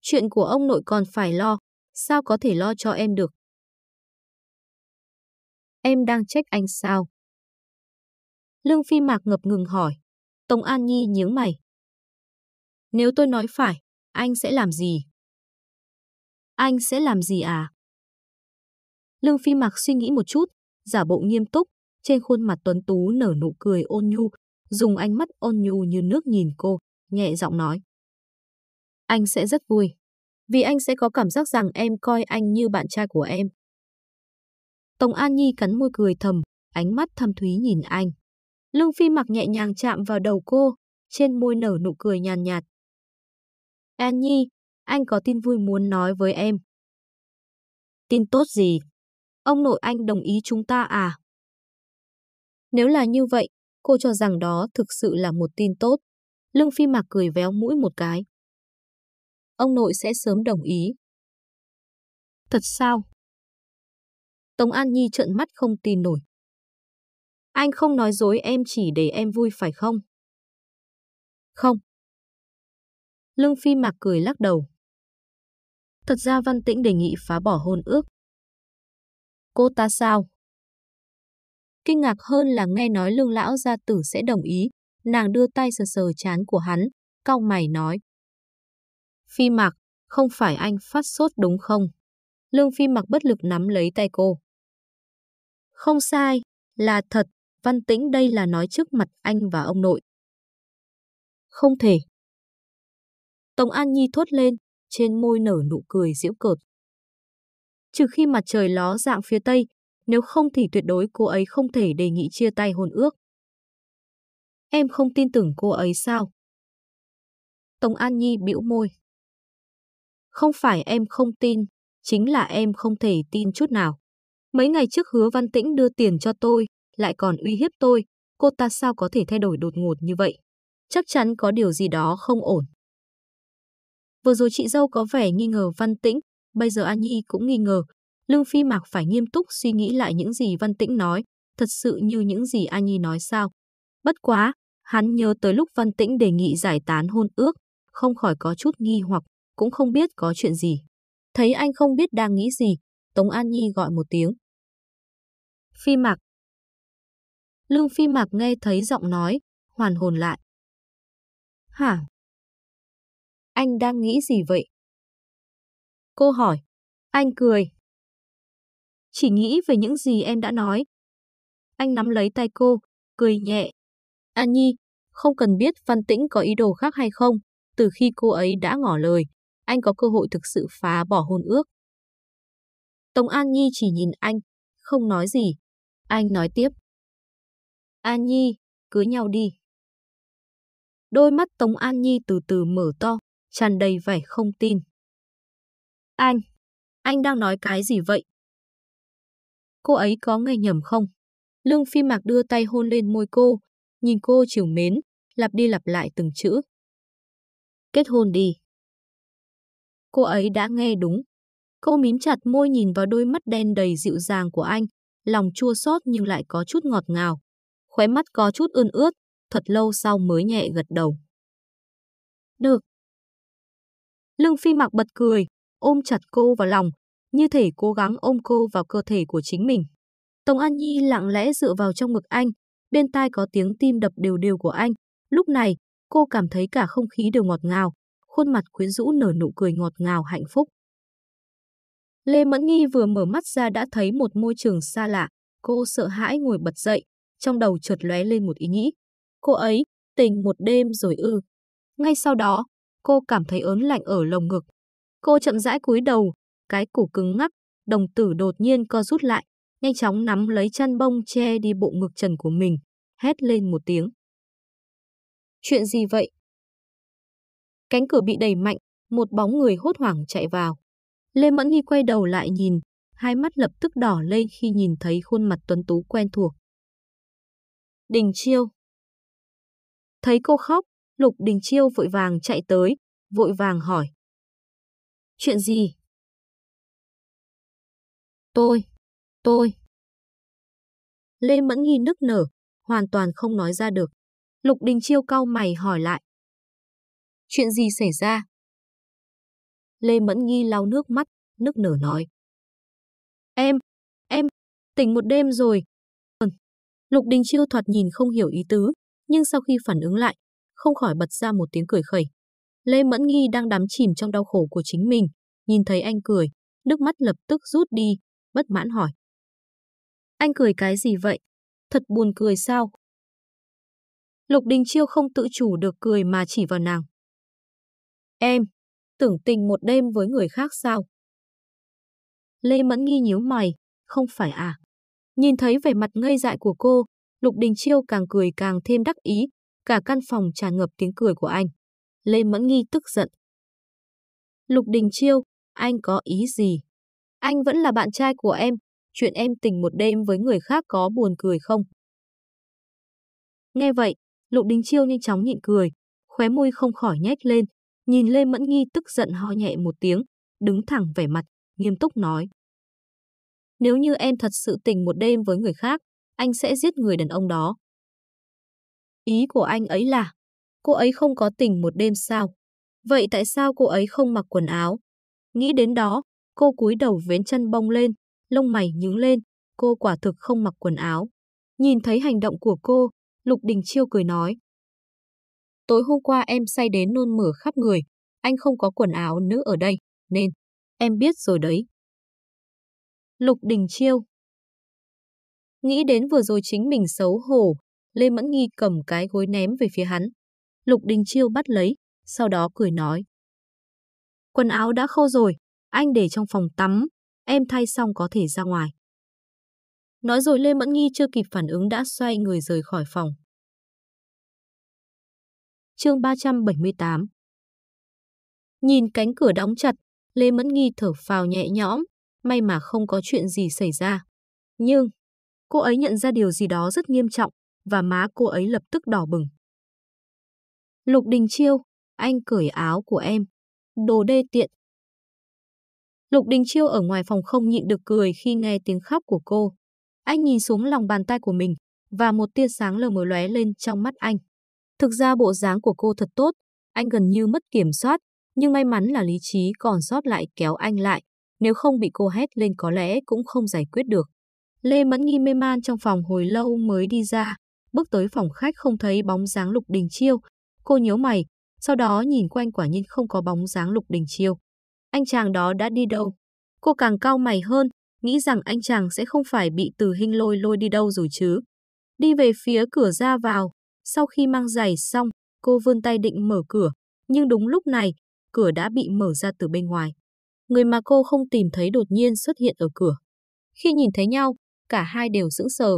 Speaker 1: Chuyện của ông nội còn phải lo, sao có thể lo cho em được? Em đang trách anh sao? Lương Phi Mạc ngập ngừng hỏi. Tống An Nhi nhướng mày. Nếu tôi nói phải, anh sẽ làm gì? Anh sẽ làm gì à? Lương Phi Mạc suy nghĩ một chút, giả bộ nghiêm túc, trên khuôn mặt tuấn tú nở nụ cười ôn nhu, dùng ánh mắt ôn nhu như nước nhìn cô, nhẹ giọng nói. Anh sẽ rất vui, vì anh sẽ có cảm giác rằng em coi anh như bạn trai của em. Tổng An Nhi cắn môi cười thầm, ánh mắt thâm thúy nhìn anh. Lương Phi mặc nhẹ nhàng chạm vào đầu cô, trên môi nở nụ cười nhàn nhạt. An Nhi, anh có tin vui muốn nói với em. Tin tốt gì? Ông nội anh đồng ý chúng ta à? Nếu là như vậy, cô cho rằng đó thực sự là một tin tốt. Lương Phi Mạc cười véo mũi một cái. Ông nội sẽ sớm đồng ý. Thật sao? Tống An Nhi trợn mắt không tin nổi. Anh không nói dối em chỉ để em vui phải không? Không. Lương Phi Mạc cười lắc đầu. Thật ra Văn Tĩnh đề nghị phá bỏ hôn ước. Cô ta sao? Kinh ngạc hơn là nghe nói lương lão gia tử sẽ đồng ý, nàng đưa tay sờ sờ chán của hắn, cau mày nói. Phi Mạc, không phải anh phát sốt đúng không? Lương Phi Mạc bất lực nắm lấy tay cô. Không sai, là thật, Văn Tĩnh đây là nói trước mặt anh và ông nội. Không thể. Tống An Nhi thốt lên, trên môi nở nụ cười giễu cợt. Trừ khi mặt trời ló dạng phía tây, nếu không thì tuyệt đối cô ấy không thể đề nghị chia tay hôn ước. Em không tin tưởng cô ấy sao? Tống An Nhi bĩu môi. Không phải em không tin, chính là em không thể tin chút nào. Mấy ngày trước hứa Văn Tĩnh đưa tiền cho tôi, lại còn uy hiếp tôi, cô ta sao có thể thay đổi đột ngột như vậy? Chắc chắn có điều gì đó không ổn. Vừa rồi chị dâu có vẻ nghi ngờ Văn Tĩnh, bây giờ An Nhi cũng nghi ngờ. Lương Phi Mạc phải nghiêm túc suy nghĩ lại những gì Văn Tĩnh nói, thật sự như những gì An Nhi nói sao. Bất quá, hắn nhớ tới lúc Văn Tĩnh đề nghị giải tán hôn ước, không khỏi có chút nghi hoặc, cũng không biết có chuyện gì. Thấy anh không biết đang nghĩ gì, Tống An Nhi gọi một tiếng. Phi Mạc, Lương Phi Mạc nghe thấy giọng nói, hoàn hồn lại. Hả? Anh đang nghĩ gì vậy? Cô hỏi. Anh cười. chỉ nghĩ về những gì em đã nói. Anh nắm lấy tay cô, cười nhẹ. An Nhi, không cần biết Văn Tĩnh có ý đồ khác hay không, từ khi cô ấy đã ngỏ lời, anh có cơ hội thực sự phá bỏ hôn ước. Tống An Nhi chỉ nhìn anh, không nói gì. Anh nói tiếp. An Nhi, cưới nhau đi. Đôi mắt Tống An Nhi từ từ mở to, tràn đầy vẻ không tin. Anh, anh đang nói cái gì vậy? Cô ấy có nghe nhầm không? Lương Phi Mạc đưa tay hôn lên môi cô, nhìn cô chiều mến, lặp đi lặp lại từng chữ. Kết hôn đi. Cô ấy đã nghe đúng. Cô mím chặt môi nhìn vào đôi mắt đen đầy dịu dàng của anh, lòng chua xót nhưng lại có chút ngọt ngào. Khóe mắt có chút ươn ướt, thật lâu sau mới nhẹ gật đầu. Được. Lương Phi mặc bật cười, ôm chặt cô vào lòng, như thể cố gắng ôm cô vào cơ thể của chính mình. Tống An Nhi lặng lẽ dựa vào trong ngực anh, bên tai có tiếng tim đập đều đều của anh. Lúc này, cô cảm thấy cả không khí đều ngọt ngào, khuôn mặt quyến rũ nở nụ cười ngọt ngào hạnh phúc. Lê Mẫn Nghi vừa mở mắt ra đã thấy một môi trường xa lạ, cô sợ hãi ngồi bật dậy, trong đầu chợt lóe lên một ý nghĩ. Cô ấy, tình một đêm rồi ư. Ngay sau đó, cô cảm thấy ớn lạnh ở lồng ngực. Cô chậm rãi cúi đầu, cái cổ cứng ngắc, đồng tử đột nhiên co rút lại, nhanh chóng nắm lấy chăn bông che đi bộ ngực trần của mình, hét lên một tiếng. Chuyện gì vậy? Cánh cửa bị đẩy mạnh, một bóng người hốt hoảng chạy vào. Lê Mẫn Nghi quay đầu lại nhìn, hai mắt lập tức đỏ lên khi nhìn thấy khuôn mặt tuấn tú quen thuộc. Đình Chiêu Thấy cô khóc, Lục Đình Chiêu vội vàng chạy tới, vội vàng hỏi. Chuyện gì? Tôi, tôi. Lê Mẫn Nghi nức nở, hoàn toàn không nói ra được. Lục Đình Chiêu cau mày hỏi lại. Chuyện gì xảy ra? Lê Mẫn Nghi lau nước mắt, nức nở nói. Em, em, tỉnh một đêm rồi. Lục Đình Chiêu thoạt nhìn không hiểu ý tứ, nhưng sau khi phản ứng lại, không khỏi bật ra một tiếng cười khẩy. Lê Mẫn Nghi đang đắm chìm trong đau khổ của chính mình, nhìn thấy anh cười, nước mắt lập tức rút đi, bất mãn hỏi. Anh cười cái gì vậy? Thật buồn cười sao? Lục Đình Chiêu không tự chủ được cười mà chỉ vào nàng. Em, tưởng tình một đêm với người khác sao? Lê Mẫn Nghi nhíu mày, không phải à? Nhìn thấy vẻ mặt ngây dại của cô, Lục Đình Chiêu càng cười càng thêm đắc ý, cả căn phòng tràn ngập tiếng cười của anh. Lê Mẫn Nghi tức giận. Lục Đình Chiêu, anh có ý gì? Anh vẫn là bạn trai của em, chuyện em tình một đêm với người khác có buồn cười không? Nghe vậy, Lục Đình Chiêu nhanh chóng nhịn cười, khóe môi không khỏi nhếch lên, nhìn Lê Mẫn Nghi tức giận ho nhẹ một tiếng, đứng thẳng vẻ mặt, nghiêm túc nói. Nếu như em thật sự tình một đêm với người khác, anh sẽ giết người đàn ông đó. Ý của anh ấy là, cô ấy không có tình một đêm sao? Vậy tại sao cô ấy không mặc quần áo? Nghĩ đến đó, cô cúi đầu vén chân bông lên, lông mày nhướng lên, cô quả thực không mặc quần áo. Nhìn thấy hành động của cô, Lục Đình Chiêu cười nói. Tối hôm qua em say đến nôn mửa khắp người, anh không có quần áo nữ ở đây, nên, em biết rồi đấy. Lục Đình Chiêu Nghĩ đến vừa rồi chính mình xấu hổ, Lê Mẫn Nghi cầm cái gối ném về phía hắn. Lục Đình Chiêu bắt lấy, sau đó cười nói. Quần áo đã khô rồi, anh để trong phòng tắm, em thay xong có thể ra ngoài. Nói rồi Lê Mẫn Nghi chưa kịp phản ứng đã xoay người rời khỏi phòng. chương 378 Nhìn cánh cửa đóng chặt, Lê Mẫn Nghi thở phào nhẹ nhõm, may mà không có chuyện gì xảy ra. Nhưng, cô ấy nhận ra điều gì đó rất nghiêm trọng, và má cô ấy lập tức đỏ bừng. Lục Đình Chiêu, anh cởi áo của em. Đồ đê tiện. Lục Đình Chiêu ở ngoài phòng không nhịn được cười khi nghe tiếng khóc của cô. Anh nhìn xuống lòng bàn tay của mình, và một tia sáng lờ mờ lóe lên trong mắt anh. Thực ra bộ dáng của cô thật tốt, anh gần như mất kiểm soát, nhưng may mắn là lý trí còn sót lại kéo anh lại, nếu không bị cô hét lên có lẽ cũng không giải quyết được. Lê Mẫn Nghi mê man trong phòng hồi lâu mới đi ra, bước tới phòng khách không thấy bóng dáng Lục Đình Chiêu. Cô nhíu mày, sau đó nhìn quanh quả nhiên không có bóng dáng Lục Đình Chiêu. Anh chàng đó đã đi đâu? Cô càng cau mày hơn, nghĩ rằng anh chàng sẽ không phải bị từ hình lôi lôi đi đâu rồi chứ. Đi về phía cửa ra vào, sau khi mang giày xong, cô vươn tay định mở cửa, nhưng đúng lúc này, cửa đã bị mở ra từ bên ngoài. Người mà cô không tìm thấy đột nhiên xuất hiện ở cửa. Khi nhìn thấy nhau, cả hai đều sững sờ.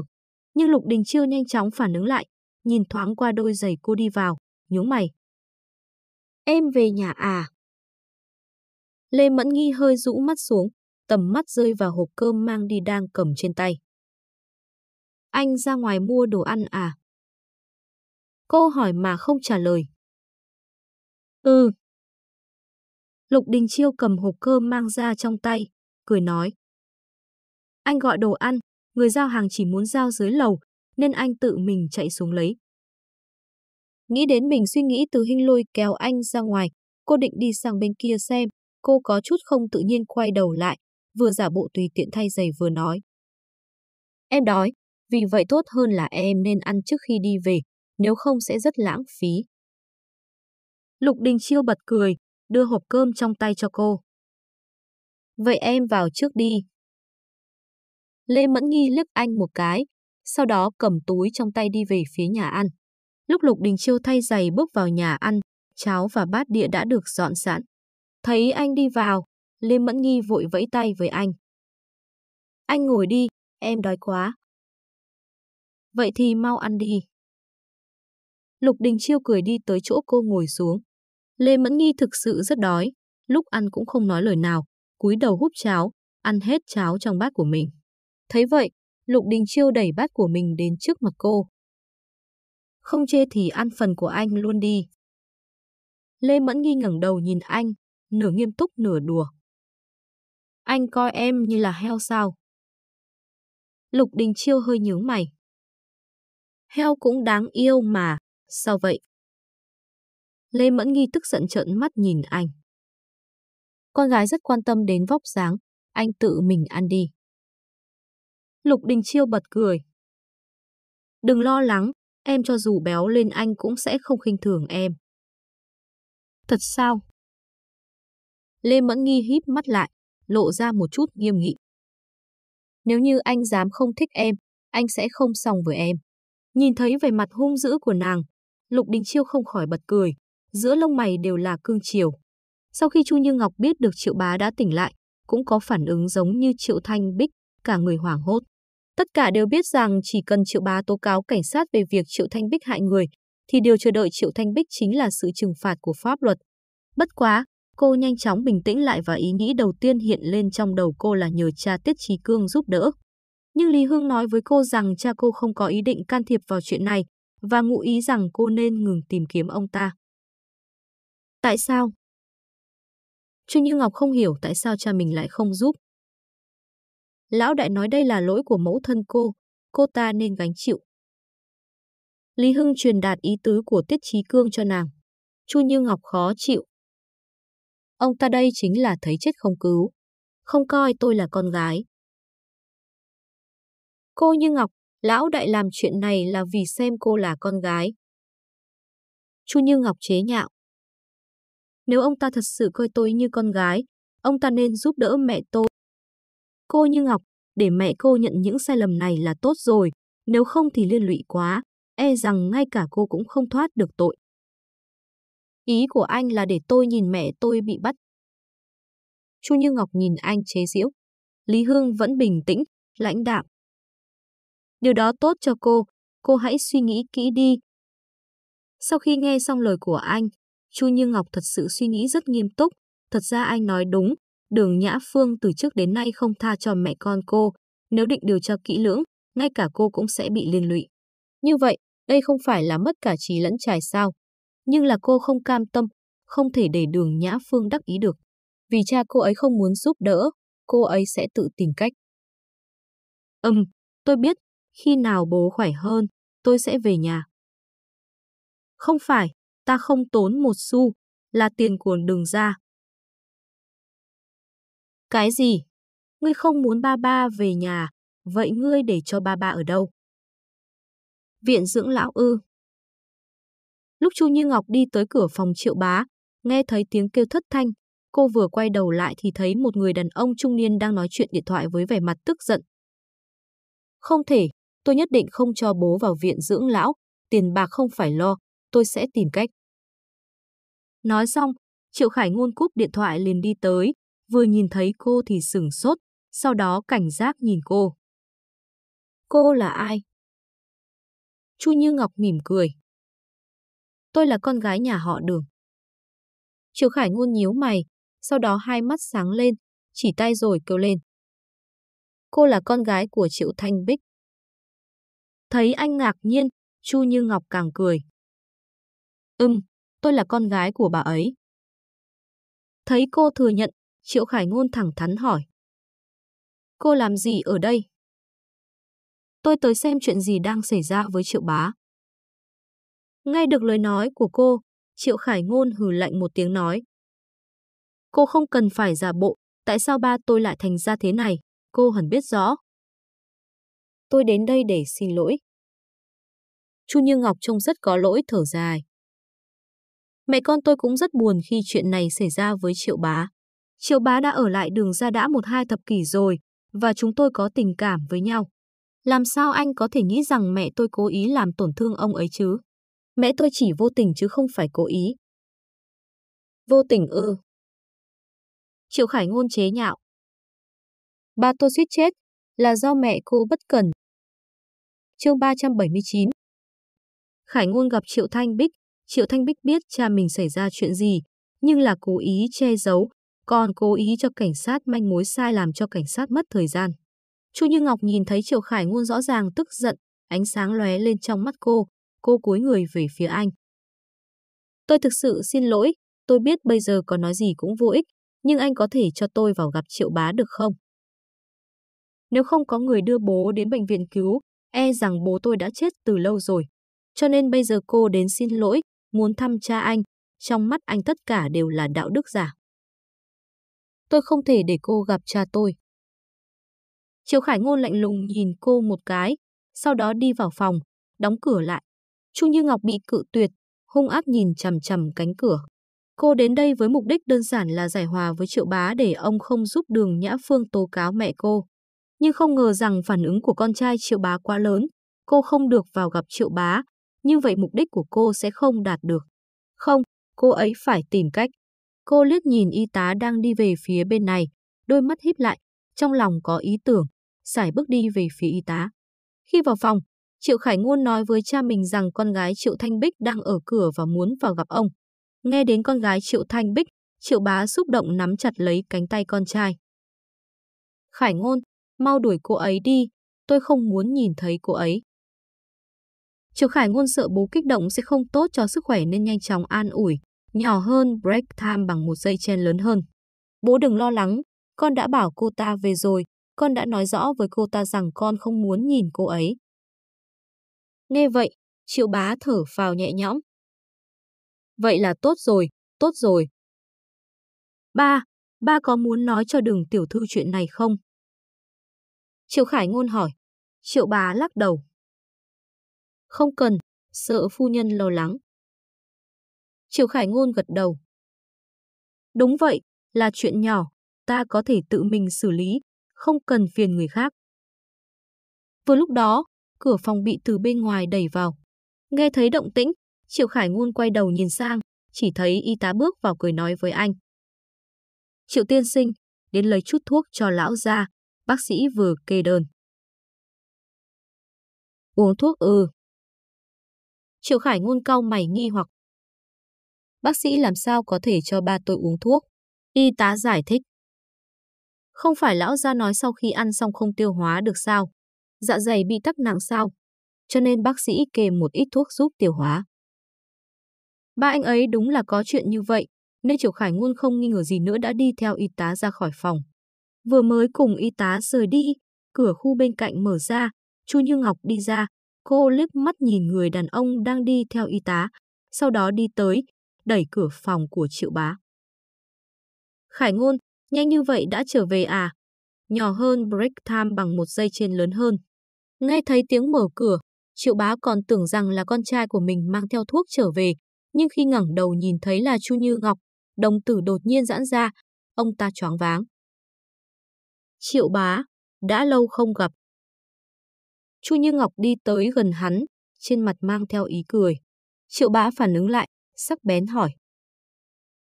Speaker 1: Nhưng Lục Đình Chiêu nhanh chóng phản ứng lại, nhìn thoáng qua đôi giày cô đi vào, nhướng mày. Em về nhà à? Lê Mẫn Nghi hơi rũ mắt xuống, tầm mắt rơi vào hộp cơm mang đi đang cầm trên tay. Anh ra ngoài mua đồ ăn à? Cô hỏi mà không trả lời. Ừ. Lục Đình Chiêu cầm hộp cơm mang ra trong tay, cười nói. Anh gọi đồ ăn, người giao hàng chỉ muốn giao dưới lầu, nên anh tự mình chạy xuống lấy. Nghĩ đến mình suy nghĩ từ hình lôi kéo anh ra ngoài, cô định đi sang bên kia xem, cô có chút không tự nhiên quay đầu lại, vừa giả bộ tùy tiện thay giày vừa nói. Em đói, vì vậy tốt hơn là em nên ăn trước khi đi về, nếu không sẽ rất lãng phí. Lục Đình Chiêu bật cười, đưa hộp cơm trong tay cho cô. Vậy em vào trước đi. Lê Mẫn Nghi liếc anh một cái, sau đó cầm túi trong tay đi về phía nhà ăn. Lúc Lục Đình Chiêu thay giày bước vào nhà ăn, cháo và bát đĩa đã được dọn sẵn. Thấy anh đi vào, Lê Mẫn Nghi vội vẫy tay với anh. Anh ngồi đi, em đói quá. Vậy thì mau ăn đi. Lục Đình Chiêu cười đi tới chỗ cô ngồi xuống. Lê Mẫn Nghi thực sự rất đói, lúc ăn cũng không nói lời nào, cúi đầu húp cháo, ăn hết cháo trong bát của mình. Thấy vậy, Lục Đình Chiêu đẩy bát của mình đến trước mặt cô. Không chê thì ăn phần của anh luôn đi. Lê Mẫn Nghi ngẩng đầu nhìn anh, nửa nghiêm túc nửa đùa. Anh coi em như là heo sao? Lục Đình Chiêu hơi nhướng mày. Heo cũng đáng yêu mà, sao vậy? Lê Mẫn Nghi tức giận trợn mắt nhìn anh. Con gái rất quan tâm đến vóc dáng, anh tự mình ăn đi. Lục Đình Chiêu bật cười. Đừng lo lắng, em cho dù béo lên anh cũng sẽ không khinh thường em. Thật sao? Lê Mẫn Nghi híp mắt lại, lộ ra một chút nghiêm nghị. Nếu như anh dám không thích em, anh sẽ không xong với em. Nhìn thấy vẻ mặt hung dữ của nàng, Lục Đình Chiêu không khỏi bật cười, giữa lông mày đều là cương chiều. Sau khi Chu Như Ngọc biết được Triệu Bá đã tỉnh lại, cũng có phản ứng giống như Triệu Thanh Bích, cả người hoảng hốt. Tất cả đều biết rằng chỉ cần Triệu Bá tố cáo cảnh sát về việc Triệu Thanh Bích hại người, thì điều chờ đợi Triệu Thanh Bích chính là sự trừng phạt của pháp luật. Bất quá, cô nhanh chóng bình tĩnh lại và ý nghĩ đầu tiên hiện lên trong đầu cô là nhờ cha Tiết Trí Cương giúp đỡ. Nhưng Lý Hương nói với cô rằng cha cô không có ý định can thiệp vào chuyện này và ngụ ý rằng cô nên ngừng tìm kiếm ông ta. Tại sao? Trương Như Ngọc không hiểu tại sao cha mình lại không giúp. Lão đại nói đây là lỗi của mẫu thân cô, cô ta nên gánh chịu. Lý Hưng truyền đạt ý tứ của Tiết Trí Cương cho nàng. Chu Như Ngọc khó chịu. Ông ta đây chính là thấy chết không cứu. Không coi tôi là con gái. Cô Như Ngọc, lão đại làm chuyện này là vì xem cô là con gái. Chu Như Ngọc chế nhạo. Nếu ông ta thật sự coi tôi như con gái, ông ta nên giúp đỡ mẹ tôi. Cô Như Ngọc, để mẹ cô nhận những sai lầm này là tốt rồi, nếu không thì liên lụy quá, e rằng ngay cả cô cũng không thoát được tội. Ý của anh là để tôi nhìn mẹ tôi bị bắt. Chu Như Ngọc nhìn anh chế giễu. Lý Hương vẫn bình tĩnh, lãnh đạm. Điều đó tốt cho cô, cô hãy suy nghĩ kỹ đi. Sau khi nghe xong lời của anh, Chu Như Ngọc thật sự suy nghĩ rất nghiêm túc. Thật ra anh nói đúng, đường Nhã Phương từ trước đến nay không tha cho mẹ con cô. Nếu định điều tra kỹ lưỡng, ngay cả cô cũng sẽ bị liên lụy. Như vậy, đây không phải là mất cả trí lẫn trải sao. Nhưng là cô không cam tâm, không thể để đường Nhã Phương đắc ý được. Vì cha cô ấy không muốn giúp đỡ, cô ấy sẽ tự tìm cách. Ừm, tôi biết, khi nào bố khỏe hơn, tôi sẽ về nhà. Không phải, ta không tốn một xu, là tiền của đường ra. Cái gì? Ngươi không muốn ba ba về nhà, vậy ngươi để cho ba ba ở đâu? Viện dưỡng lão ư. Lúc Chu Như Ngọc đi tới cửa phòng triệu bá, nghe thấy tiếng kêu thất thanh, Cô vừa quay đầu lại thì thấy một người đàn ông trung niên đang nói chuyện điện thoại với vẻ mặt tức giận. Không thể, tôi nhất định không cho bố vào viện dưỡng lão, tiền bạc không phải lo, tôi sẽ tìm cách. Nói xong, Triệu Khải Ngôn cúp điện thoại liền đi tới, vừa nhìn thấy cô thì sửng sốt, sau đó cảnh giác nhìn cô. Cô là ai? Chu Như Ngọc mỉm cười. Tôi là con gái nhà họ đường. Triệu Khải Ngôn nhíu mày, sau đó hai mắt sáng lên, chỉ tay rồi kêu lên. Cô là con gái của Triệu Thanh Bích. Thấy anh ngạc nhiên, Chu Như Ngọc càng cười. Ừm, tôi là con gái của bà ấy. Thấy cô thừa nhận, Triệu Khải Ngôn thẳng thắn hỏi. Cô làm gì ở đây? Tôi tới xem chuyện gì đang xảy ra với Triệu Bá. Nghe được lời nói của cô, Triệu Khải Ngôn hừ lạnh một tiếng nói. Cô không cần phải giả bộ, tại sao ba tôi lại thành ra thế này, cô hẳn biết rõ. Tôi đến đây để xin lỗi. Chu Như Ngọc trông rất có lỗi thở dài. Mẹ con tôi cũng rất buồn khi chuyện này xảy ra với Triệu Bá. Triệu Bá đã ở lại đường ra đã một hai thập kỷ rồi, và chúng tôi có tình cảm với nhau. Làm sao anh có thể nghĩ rằng mẹ tôi cố ý làm tổn thương ông ấy chứ? Mẹ tôi chỉ vô tình chứ không phải cố ý. Vô tình ư. Triệu Khải ngôn chế nhạo. Ba tôi suýt chết, là do mẹ cô bất cần. Chương 379 Khải ngôn gặp Triệu Thanh Bích. Triệu Thanh Bích biết cha mình xảy ra chuyện gì, nhưng là cố ý che giấu, còn cố ý cho cảnh sát manh mối sai làm cho cảnh sát mất thời gian. Chu Như Ngọc nhìn thấy Triệu Khải ngôn rõ ràng tức giận, ánh sáng lóe lên trong mắt cô, cô cúi người về phía anh. Tôi thực sự xin lỗi, tôi biết bây giờ có nói gì cũng vô ích, nhưng anh có thể cho tôi vào gặp Triệu Bá được không? Nếu không có người đưa bố đến bệnh viện cứu, e rằng bố tôi đã chết từ lâu rồi. Cho nên bây giờ cô đến xin lỗi, muốn thăm cha anh, trong mắt anh tất cả đều là đạo đức giả. Tôi không thể để cô gặp cha tôi. Triệu Khải Ngôn lạnh lùng nhìn cô một cái, sau đó đi vào phòng, đóng cửa lại. Chu Như Ngọc bị cự tuyệt, hung ác nhìn chằm chằm cánh cửa. Cô đến đây với mục đích đơn giản là giải hòa với Triệu Bá để ông không giúp Đường Nhã Phương tố cáo mẹ cô. Nhưng không ngờ rằng phản ứng của con trai Triệu Bá quá lớn, cô không được vào gặp Triệu Bá, như vậy mục đích của cô sẽ không đạt được. Không, cô ấy phải tìm cách. Cô liếc nhìn y tá đang đi về phía bên này, đôi mắt híp lại, trong lòng có ý tưởng, sải bước đi về phía y tá. Khi vào phòng, Triệu Khải Ngôn nói với cha mình rằng con gái Triệu Thanh Bích đang ở cửa và muốn vào gặp ông. Nghe đến con gái Triệu Thanh Bích, Triệu Bá xúc động nắm chặt lấy cánh tay con trai. Khải Ngôn, mau đuổi cô ấy đi, tôi không muốn nhìn thấy cô ấy. Triệu Khải Ngôn sợ bố kích động sẽ không tốt cho sức khỏe nên nhanh chóng an ủi, nhỏ hơn break time bằng một giây chen lớn hơn. Bố đừng lo lắng, con đã bảo cô ta về rồi, con đã nói rõ với cô ta rằng con không muốn nhìn cô ấy. Nghe vậy, Triệu Bá thở phào nhẹ nhõm. Vậy là tốt rồi, tốt rồi. Ba, ba có muốn nói cho đường tiểu thư chuyện này không? Triệu Khải Ngôn hỏi. Triệu Bá lắc đầu. Không cần, sợ phu nhân lo lắng. Triệu Khải Ngôn gật đầu. Đúng vậy, là chuyện nhỏ, ta có thể tự mình xử lý, không cần phiền người khác. Vừa lúc đó, cửa phòng bị từ bên ngoài đẩy vào. Nghe thấy động tĩnh, Triệu Khải Ngôn quay đầu nhìn sang, chỉ thấy y tá bước vào cười nói với anh. Triệu tiên sinh, đến lấy chút thuốc cho lão ra, bác sĩ vừa kê đơn. Uống thuốc ừ. ư. Triệu Khải Ngôn cau mày nghi hoặc. Bác sĩ làm sao có thể cho ba tôi uống thuốc? Y tá giải thích. Không phải lão gia nói sau khi ăn xong không tiêu hóa được sao? Dạ dày bị tắc nặng sao? Cho nên bác sĩ kèm một ít thuốc giúp tiêu hóa. Ba anh ấy đúng là có chuyện như vậy, nên Triệu Khải Ngôn không nghi ngờ gì nữa đã đi theo y tá ra khỏi phòng. Vừa mới cùng y tá rời đi, cửa khu bên cạnh mở ra, Chu Như Ngọc đi ra, cô liếc mắt nhìn người đàn ông đang đi theo y tá, sau đó đi tới, đẩy cửa phòng của Triệu Bá. Khải Ngôn, nhanh như vậy đã trở về à? Nhỏ hơn break time bằng một giây trên lớn hơn. Nghe thấy tiếng mở cửa, Triệu Bá còn tưởng rằng là con trai của mình mang theo thuốc trở về, nhưng khi ngẩng đầu nhìn thấy là Chu Như Ngọc, đồng tử đột nhiên giãn ra, ông ta choáng váng. Triệu bá, đã lâu không gặp. Chu Như Ngọc đi tới gần hắn, trên mặt mang theo ý cười. Triệu bá phản ứng lại, sắc bén hỏi.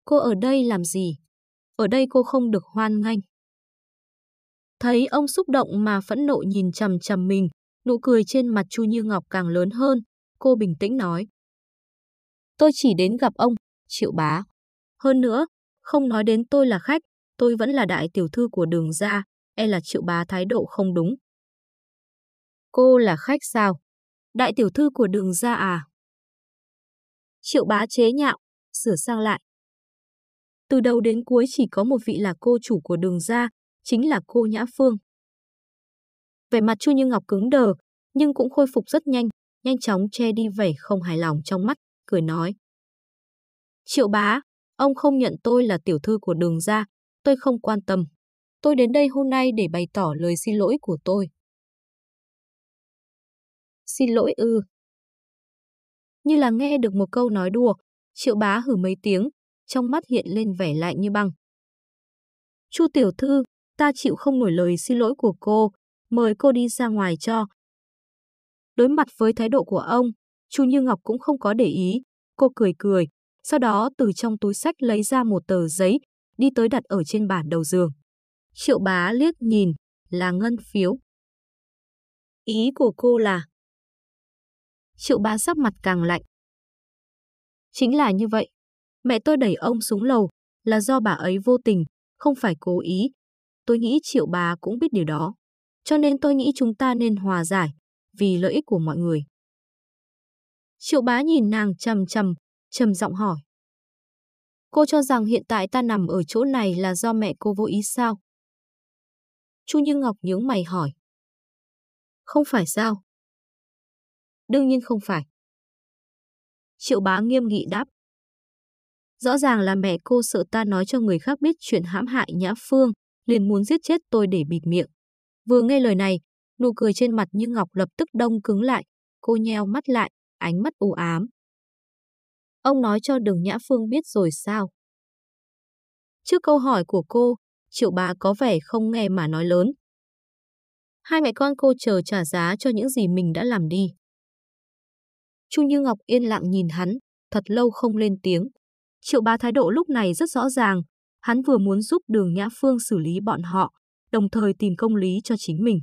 Speaker 1: Cô ở đây làm gì? Ở đây cô không được hoan nghênh. Thấy ông xúc động mà phẫn nộ nhìn chầm chầm mình, nụ cười trên mặt Chu Như Ngọc càng lớn hơn, cô bình tĩnh nói. Tôi chỉ đến gặp ông, Triệu Bá. Hơn nữa, không nói đến tôi là khách, tôi vẫn là đại tiểu thư của đường gia, e là Triệu Bá thái độ không đúng. Cô là khách sao? Đại tiểu thư của đường gia à? Triệu Bá chế nhạo, sửa sang lại. Từ đầu đến cuối chỉ có một vị là cô chủ của đường gia, chính là cô Nhã Phương. Vẻ mặt Chu Như Ngọc cứng đờ, nhưng cũng khôi phục rất nhanh, nhanh chóng che đi vẻ không hài lòng trong mắt, cười nói. Triệu bá, ông không nhận tôi là tiểu thư của đường gia, tôi không quan tâm. Tôi đến đây hôm nay để bày tỏ lời xin lỗi của tôi. Xin lỗi ư. Như là nghe được một câu nói đùa, triệu bá hử mấy tiếng, trong mắt hiện lên vẻ lạnh như băng. Chu tiểu thư, ta chịu không nổi lời xin lỗi của cô, mời cô đi ra ngoài cho. Đối mặt với thái độ của ông, Chu Như Ngọc cũng không có để ý, cô cười cười, sau đó từ trong túi sách lấy ra một tờ giấy, đi tới đặt ở trên bàn đầu giường. Triệu bá liếc nhìn, là ngân phiếu. Ý của cô là... Triệu bá sắc mặt càng lạnh. Chính là như vậy. Mẹ tôi đẩy ông xuống lầu là do bà ấy vô tình, không phải cố ý. Tôi nghĩ triệu bà cũng biết điều đó. Cho nên tôi nghĩ chúng ta nên hòa giải, vì lợi ích của mọi người. Triệu bá nhìn nàng trầm trầm, trầm giọng hỏi. Cô cho rằng hiện tại ta nằm ở chỗ này là do mẹ cô vô ý sao? Chu Như Ngọc nhướng mày hỏi. Không phải sao? Đương nhiên không phải. Triệu bá nghiêm nghị đáp. Rõ ràng là mẹ cô sợ ta nói cho người khác biết chuyện hãm hại Nhã Phương, liền muốn giết chết tôi để bịt miệng. Vừa nghe lời này, nụ cười trên mặt Như Ngọc lập tức đông cứng lại, cô nheo mắt lại, ánh mắt u ám. Ông nói cho đường Nhã Phương biết rồi sao? Trước câu hỏi của cô, triệu bá có vẻ không nghe mà nói lớn. Hai mẹ con cô chờ trả giá cho những gì mình đã làm đi. Chu Như Ngọc yên lặng nhìn hắn, thật lâu không lên tiếng. Triệu bá thái độ lúc này rất rõ ràng, hắn vừa muốn giúp đường Nhã Phương xử lý bọn họ, đồng thời tìm công lý cho chính mình.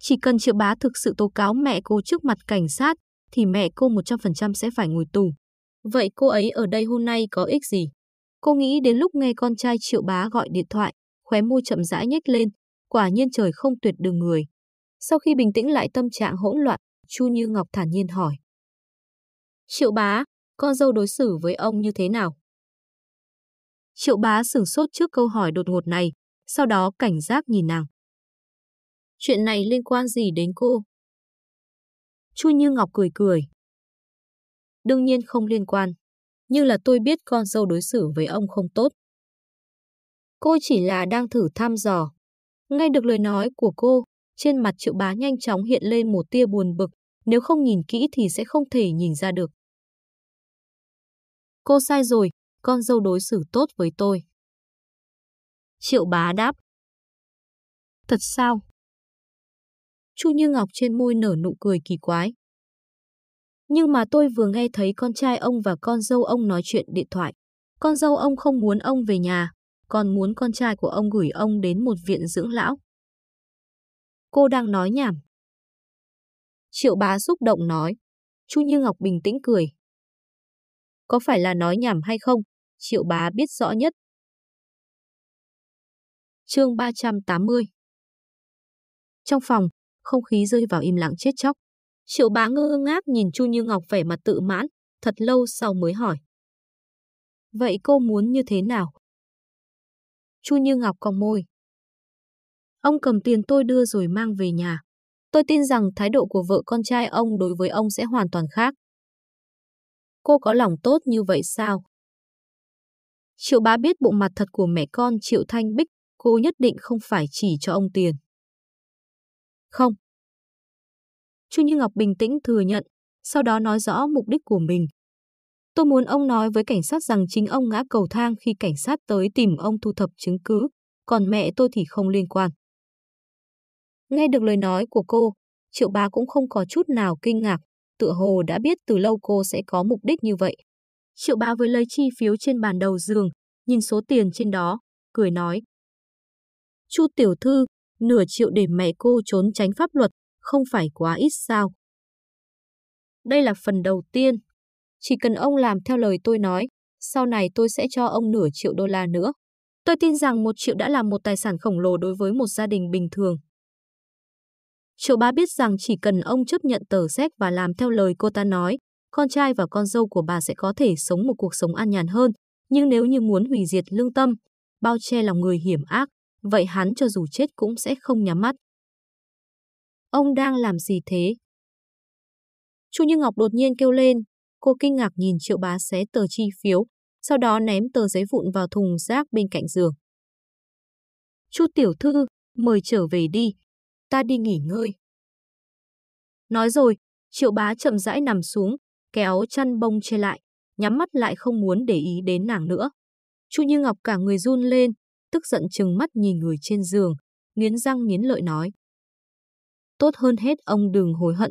Speaker 1: Chỉ cần triệu bá thực sự tố cáo mẹ cô trước mặt cảnh sát, thì mẹ cô 100% sẽ phải ngồi tù. Vậy cô ấy ở đây hôm nay có ích gì? Cô nghĩ đến lúc nghe con trai triệu bá gọi điện thoại, khóe môi chậm rãi nhếch lên, quả nhiên trời không tuyệt đường người. Sau khi bình tĩnh lại tâm trạng hỗn loạn, Chu Như Ngọc thản nhiên hỏi. Triệu bá, con dâu đối xử với ông như thế nào? Triệu bá sửng sốt trước câu hỏi đột ngột này, sau đó cảnh giác nhìn nàng. Chuyện này liên quan gì đến cô? Chu Như Ngọc cười cười. Đương nhiên không liên quan, nhưng là tôi biết con dâu đối xử với ông không tốt. Cô chỉ là đang thử thăm dò. Ngay được lời nói của cô, trên mặt triệu bá nhanh chóng hiện lên một tia buồn bực, nếu không nhìn kỹ thì sẽ không thể nhìn ra được. Cô sai rồi, con dâu đối xử tốt với tôi. Triệu bá đáp. Thật sao? Chu Như Ngọc trên môi nở nụ cười kỳ quái. Nhưng mà tôi vừa nghe thấy con trai ông và con dâu ông nói chuyện điện thoại. Con dâu ông không muốn ông về nhà, còn muốn con trai của ông gửi ông đến một viện dưỡng lão. Cô đang nói nhảm. Triệu bá xúc động nói. Chu Như Ngọc bình tĩnh cười. Có phải là nói nhảm hay không? Triệu bá biết rõ nhất. Chương 380 Trong phòng, không khí rơi vào im lặng chết chóc. Triệu bá ngơ ngác nhìn Chu Như Ngọc vẻ mặt tự mãn, thật lâu sau mới hỏi. Vậy cô muốn như thế nào? Chu Như Ngọc cong môi. Ông cầm tiền tôi đưa rồi mang về nhà. Tôi tin rằng thái độ của vợ con trai ông đối với ông sẽ hoàn toàn khác. Cô có lòng tốt như vậy sao? Triệu bá biết bộ mặt thật của mẹ con Triệu Thanh Bích, cô nhất định không phải chỉ cho ông tiền. Không. Chu Như Ngọc bình tĩnh thừa nhận, sau đó nói rõ mục đích của mình. Tôi muốn ông nói với cảnh sát rằng chính ông ngã cầu thang khi cảnh sát tới tìm ông thu thập chứng cứ, còn mẹ tôi thì không liên quan. Nghe được lời nói của cô, Triệu bá cũng không có chút nào kinh ngạc, tựa hồ đã biết từ lâu cô sẽ có mục đích như vậy. Triệu bá với lấy chi phiếu trên bàn đầu giường, nhìn số tiền trên đó, cười nói. Chu tiểu thư, nửa triệu để mẹ cô trốn tránh pháp luật, không phải quá ít sao. Đây là phần đầu tiên. Chỉ cần ông làm theo lời tôi nói, sau này tôi sẽ cho ông nửa triệu đô la nữa. Tôi tin rằng một triệu đã là một tài sản khổng lồ đối với một gia đình bình thường. Triệu bá biết rằng chỉ cần ông chấp nhận tờ séc và làm theo lời cô ta nói, con trai và con dâu của bà sẽ có thể sống một cuộc sống an nhàn hơn. Nhưng nếu như muốn hủy diệt lương tâm, bao che lòng người hiểm ác, vậy hắn cho dù chết cũng sẽ không nhắm mắt. Ông đang làm gì thế? Chu Như Ngọc đột nhiên kêu lên, cô kinh ngạc nhìn triệu bá xé tờ chi phiếu, sau đó ném tờ giấy vụn vào thùng rác bên cạnh giường. Chu tiểu thư, mời trở về đi, ta đi nghỉ ngơi. Nói rồi, triệu bá chậm rãi nằm xuống, kéo chăn bông che lại, nhắm mắt lại không muốn để ý đến nàng nữa. Chu Như Ngọc cả người run lên, tức giận chừng mắt nhìn người trên giường, nghiến răng nghiến lợi nói. Tốt hơn hết ông đừng hối hận.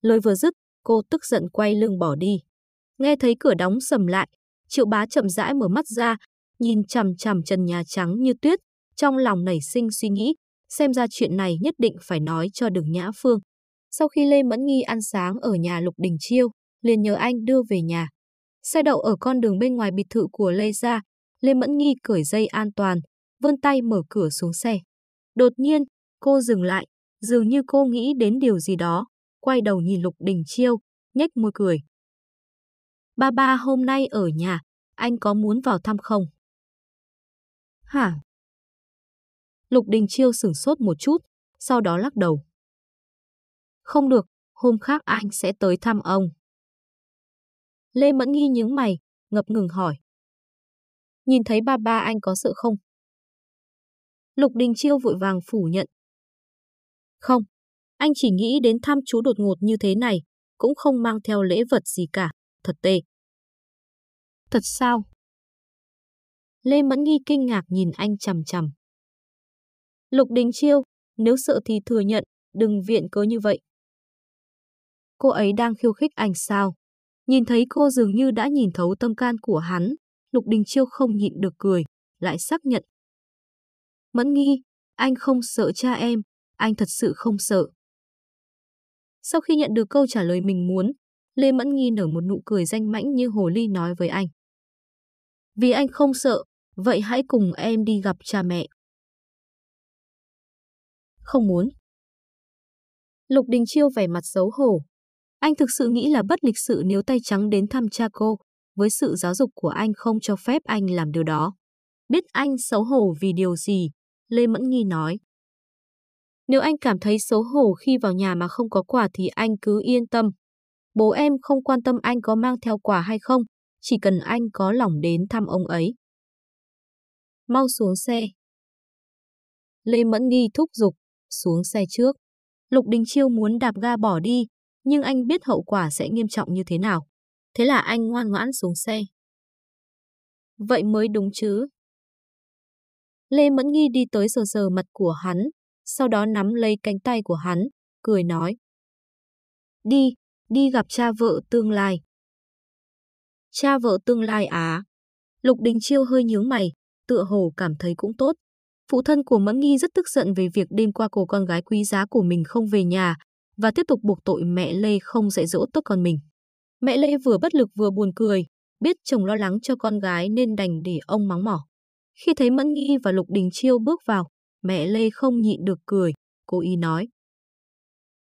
Speaker 1: Lời vừa dứt, cô tức giận quay lưng bỏ đi. Nghe thấy cửa đóng sầm lại, triệu bá chậm rãi mở mắt ra, nhìn chằm chằm trần nhà trắng như tuyết, trong lòng nảy sinh suy nghĩ, xem ra chuyện này nhất định phải nói cho đường Nhã Phương. Sau khi Lê Mẫn Nghi ăn sáng ở nhà Lục Đình Chiêu, liền nhờ anh đưa về nhà. Xe đậu ở con đường bên ngoài biệt thự của Lê ra, Lê Mẫn Nghi cởi dây an toàn, vươn tay mở cửa xuống xe. Đột nhiên, cô dừng lại, dường như cô nghĩ đến điều gì đó, quay đầu nhìn Lục Đình Chiêu, nhếch môi cười. Ba ba hôm nay ở nhà, anh có muốn vào thăm không? Hả? Lục Đình Chiêu sửng sốt một chút, sau đó lắc đầu. Không được, hôm khác anh sẽ tới thăm ông. Lê Mẫn Nghi nhướng mày, ngập ngừng hỏi. Nhìn thấy ba ba anh có sợ không? Lục Đình Chiêu vội vàng phủ nhận. Không, anh chỉ nghĩ đến thăm chú đột ngột như thế này, cũng không mang theo lễ vật gì cả, thật tệ. Thật sao? Lê Mẫn Nghi kinh ngạc nhìn anh chằm chằm. Lục Đình Chiêu, nếu sợ thì thừa nhận, đừng viện cớ như vậy. Cô ấy đang khiêu khích anh sao? Nhìn thấy cô dường như đã nhìn thấu tâm can của hắn, Lục Đình Chiêu không nhịn được cười, lại xác nhận. Mẫn nghi, anh không sợ cha em, anh thật sự không sợ. Sau khi nhận được câu trả lời mình muốn, Lê Mẫn Nghi nở một nụ cười danh mãnh như hồ ly nói với anh. Vì anh không sợ, vậy hãy cùng em đi gặp cha mẹ. Không muốn. Lục Đình Chiêu vẻ mặt xấu hổ. Anh thực sự nghĩ là bất lịch sự nếu tay trắng đến thăm cha cô, với sự giáo dục của anh không cho phép anh làm điều đó. Biết anh xấu hổ vì điều gì, Lê Mẫn Nghi nói. Nếu anh cảm thấy xấu hổ khi vào nhà mà không có quà thì anh cứ yên tâm. Bố em không quan tâm anh có mang theo quà hay không, chỉ cần anh có lòng đến thăm ông ấy. Mau xuống xe. Lê Mẫn Nghi thúc giục, xuống xe trước. Lục Đình Chiêu muốn đạp ga bỏ đi, nhưng anh biết hậu quả sẽ nghiêm trọng như thế nào. Thế là anh ngoan ngoãn xuống xe. Vậy mới đúng chứ. Lê Mẫn Nghi đi tới sờ sờ mặt của hắn, sau đó nắm lấy cánh tay của hắn, cười nói. Đi, đi gặp cha vợ tương lai. Cha vợ tương lai á. Lục Đình Chiêu hơi nhướng mày, tựa hồ cảm thấy cũng tốt. Phụ thân của Mẫn Nghi rất tức giận về việc đêm qua cô con gái quý giá của mình không về nhà và tiếp tục buộc tội mẹ Lê không dạy dỗ tốt con mình. Mẹ Lê vừa bất lực vừa buồn cười, biết chồng lo lắng cho con gái nên đành để ông mắng mỏ. Khi thấy Mẫn Nghi và Lục Đình Chiêu bước vào, mẹ Lê không nhịn được cười, cô y nói.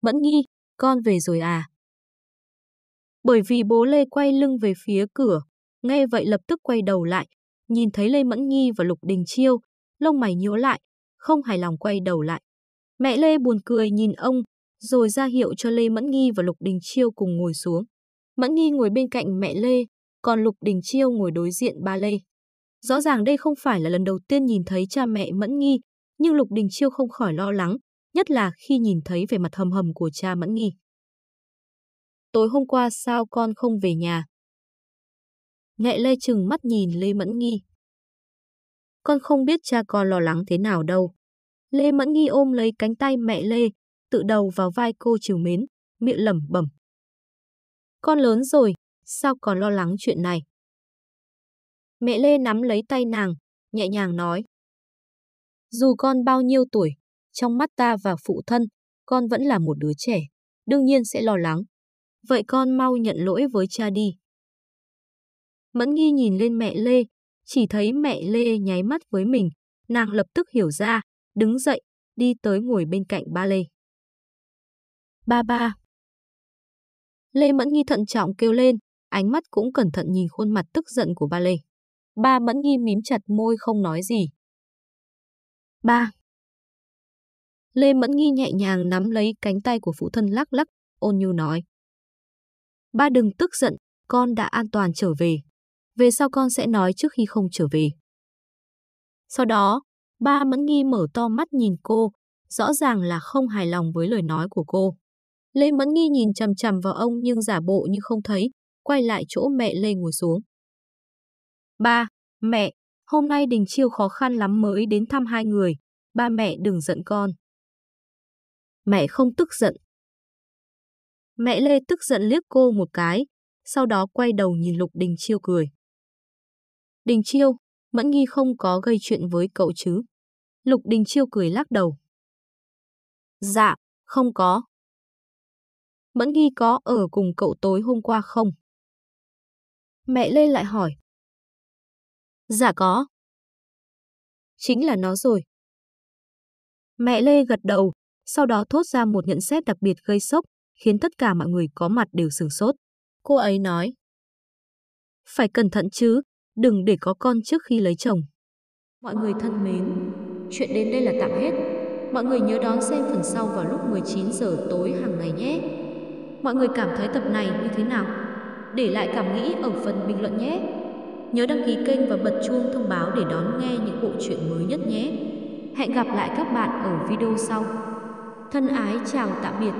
Speaker 1: Mẫn Nghi, con về rồi à? Bởi vì bố Lê quay lưng về phía cửa, nghe vậy lập tức quay đầu lại, nhìn thấy Lê Mẫn Nghi và Lục Đình Chiêu, lông mày nhíu lại, không hài lòng quay đầu lại. Mẹ Lê buồn cười nhìn ông, rồi ra hiệu cho Lê Mẫn Nghi và Lục Đình Chiêu cùng ngồi xuống. Mẫn Nghi ngồi bên cạnh mẹ Lê, còn Lục Đình Chiêu ngồi đối diện ba Lê. Rõ ràng đây không phải là lần đầu tiên nhìn thấy cha mẹ Mẫn Nghi, nhưng Lục Đình Chiêu không khỏi lo lắng, nhất là khi nhìn thấy vẻ mặt hầm hầm của cha Mẫn Nghi. tối hôm qua sao con không về nhà? Mẹ Lê trừng mắt nhìn Lê Mẫn Nghi. Con không biết cha con lo lắng thế nào đâu. Lê Mẫn Nghi ôm lấy cánh tay mẹ Lê, tự đầu vào vai cô chiều mến, miệng lẩm bẩm. Con lớn rồi, sao còn lo lắng chuyện này? Mẹ Lê nắm lấy tay nàng, nhẹ nhàng nói. Dù con bao nhiêu tuổi, trong mắt ta và phụ thân, con vẫn là một đứa trẻ, đương nhiên sẽ lo lắng. Vậy con mau nhận lỗi với cha đi. Mẫn nghi nhìn lên mẹ Lê, chỉ thấy mẹ Lê nháy mắt với mình, nàng lập tức hiểu ra, đứng dậy, đi tới ngồi bên cạnh ba Lê. Ba ba. Lê Mẫn Nghi thận trọng kêu lên, ánh mắt cũng cẩn thận nhìn khuôn mặt tức giận của ba Lê. Ba Mẫn Nghi mím chặt môi không nói gì. Ba. Lê Mẫn Nghi nhẹ nhàng nắm lấy cánh tay của phụ thân lắc lắc, ôn nhu nói. Ba đừng tức giận, con đã an toàn trở về. Về sau con sẽ nói trước khi không trở về. Sau đó, ba Mẫn Nghi mở to mắt nhìn cô, rõ ràng là không hài lòng với lời nói của cô. Lê Mẫn Nghi nhìn chằm chằm vào ông nhưng giả bộ như không thấy, quay lại chỗ mẹ Lê ngồi xuống. Ba, mẹ, hôm nay Đình Chiêu khó khăn lắm mới đến thăm hai người, ba mẹ đừng giận con. Mẹ không tức giận. Mẹ Lê tức giận liếc cô một cái, sau đó quay đầu nhìn Lục Đình Chiêu cười. Đình Chiêu, Mẫn Nghi không có gây chuyện với cậu chứ? Lục Đình Chiêu cười lắc đầu. Dạ, không có. Mẫn Nghi có ở cùng cậu tối hôm qua không? Mẹ Lê lại hỏi. Dạ có. Chính là nó rồi. Mẹ Lê gật đầu, sau đó thốt ra một nhận xét đặc biệt gây sốc, khiến tất cả mọi người có mặt đều sửng sốt. Cô ấy nói. Phải cẩn thận chứ, đừng để có con trước khi lấy chồng. Mọi người thân mến, chuyện đến đây là tạm hết. Mọi người nhớ đón xem phần sau vào lúc 19 giờ tối hàng ngày nhé. Mọi người cảm thấy tập này như thế nào? Để lại cảm nghĩ ở phần bình luận nhé. Nhớ đăng ký kênh và bật chuông thông báo để đón nghe những bộ truyện mới nhất nhé. Hẹn gặp lại các bạn ở video sau. Thân ái chào tạm biệt.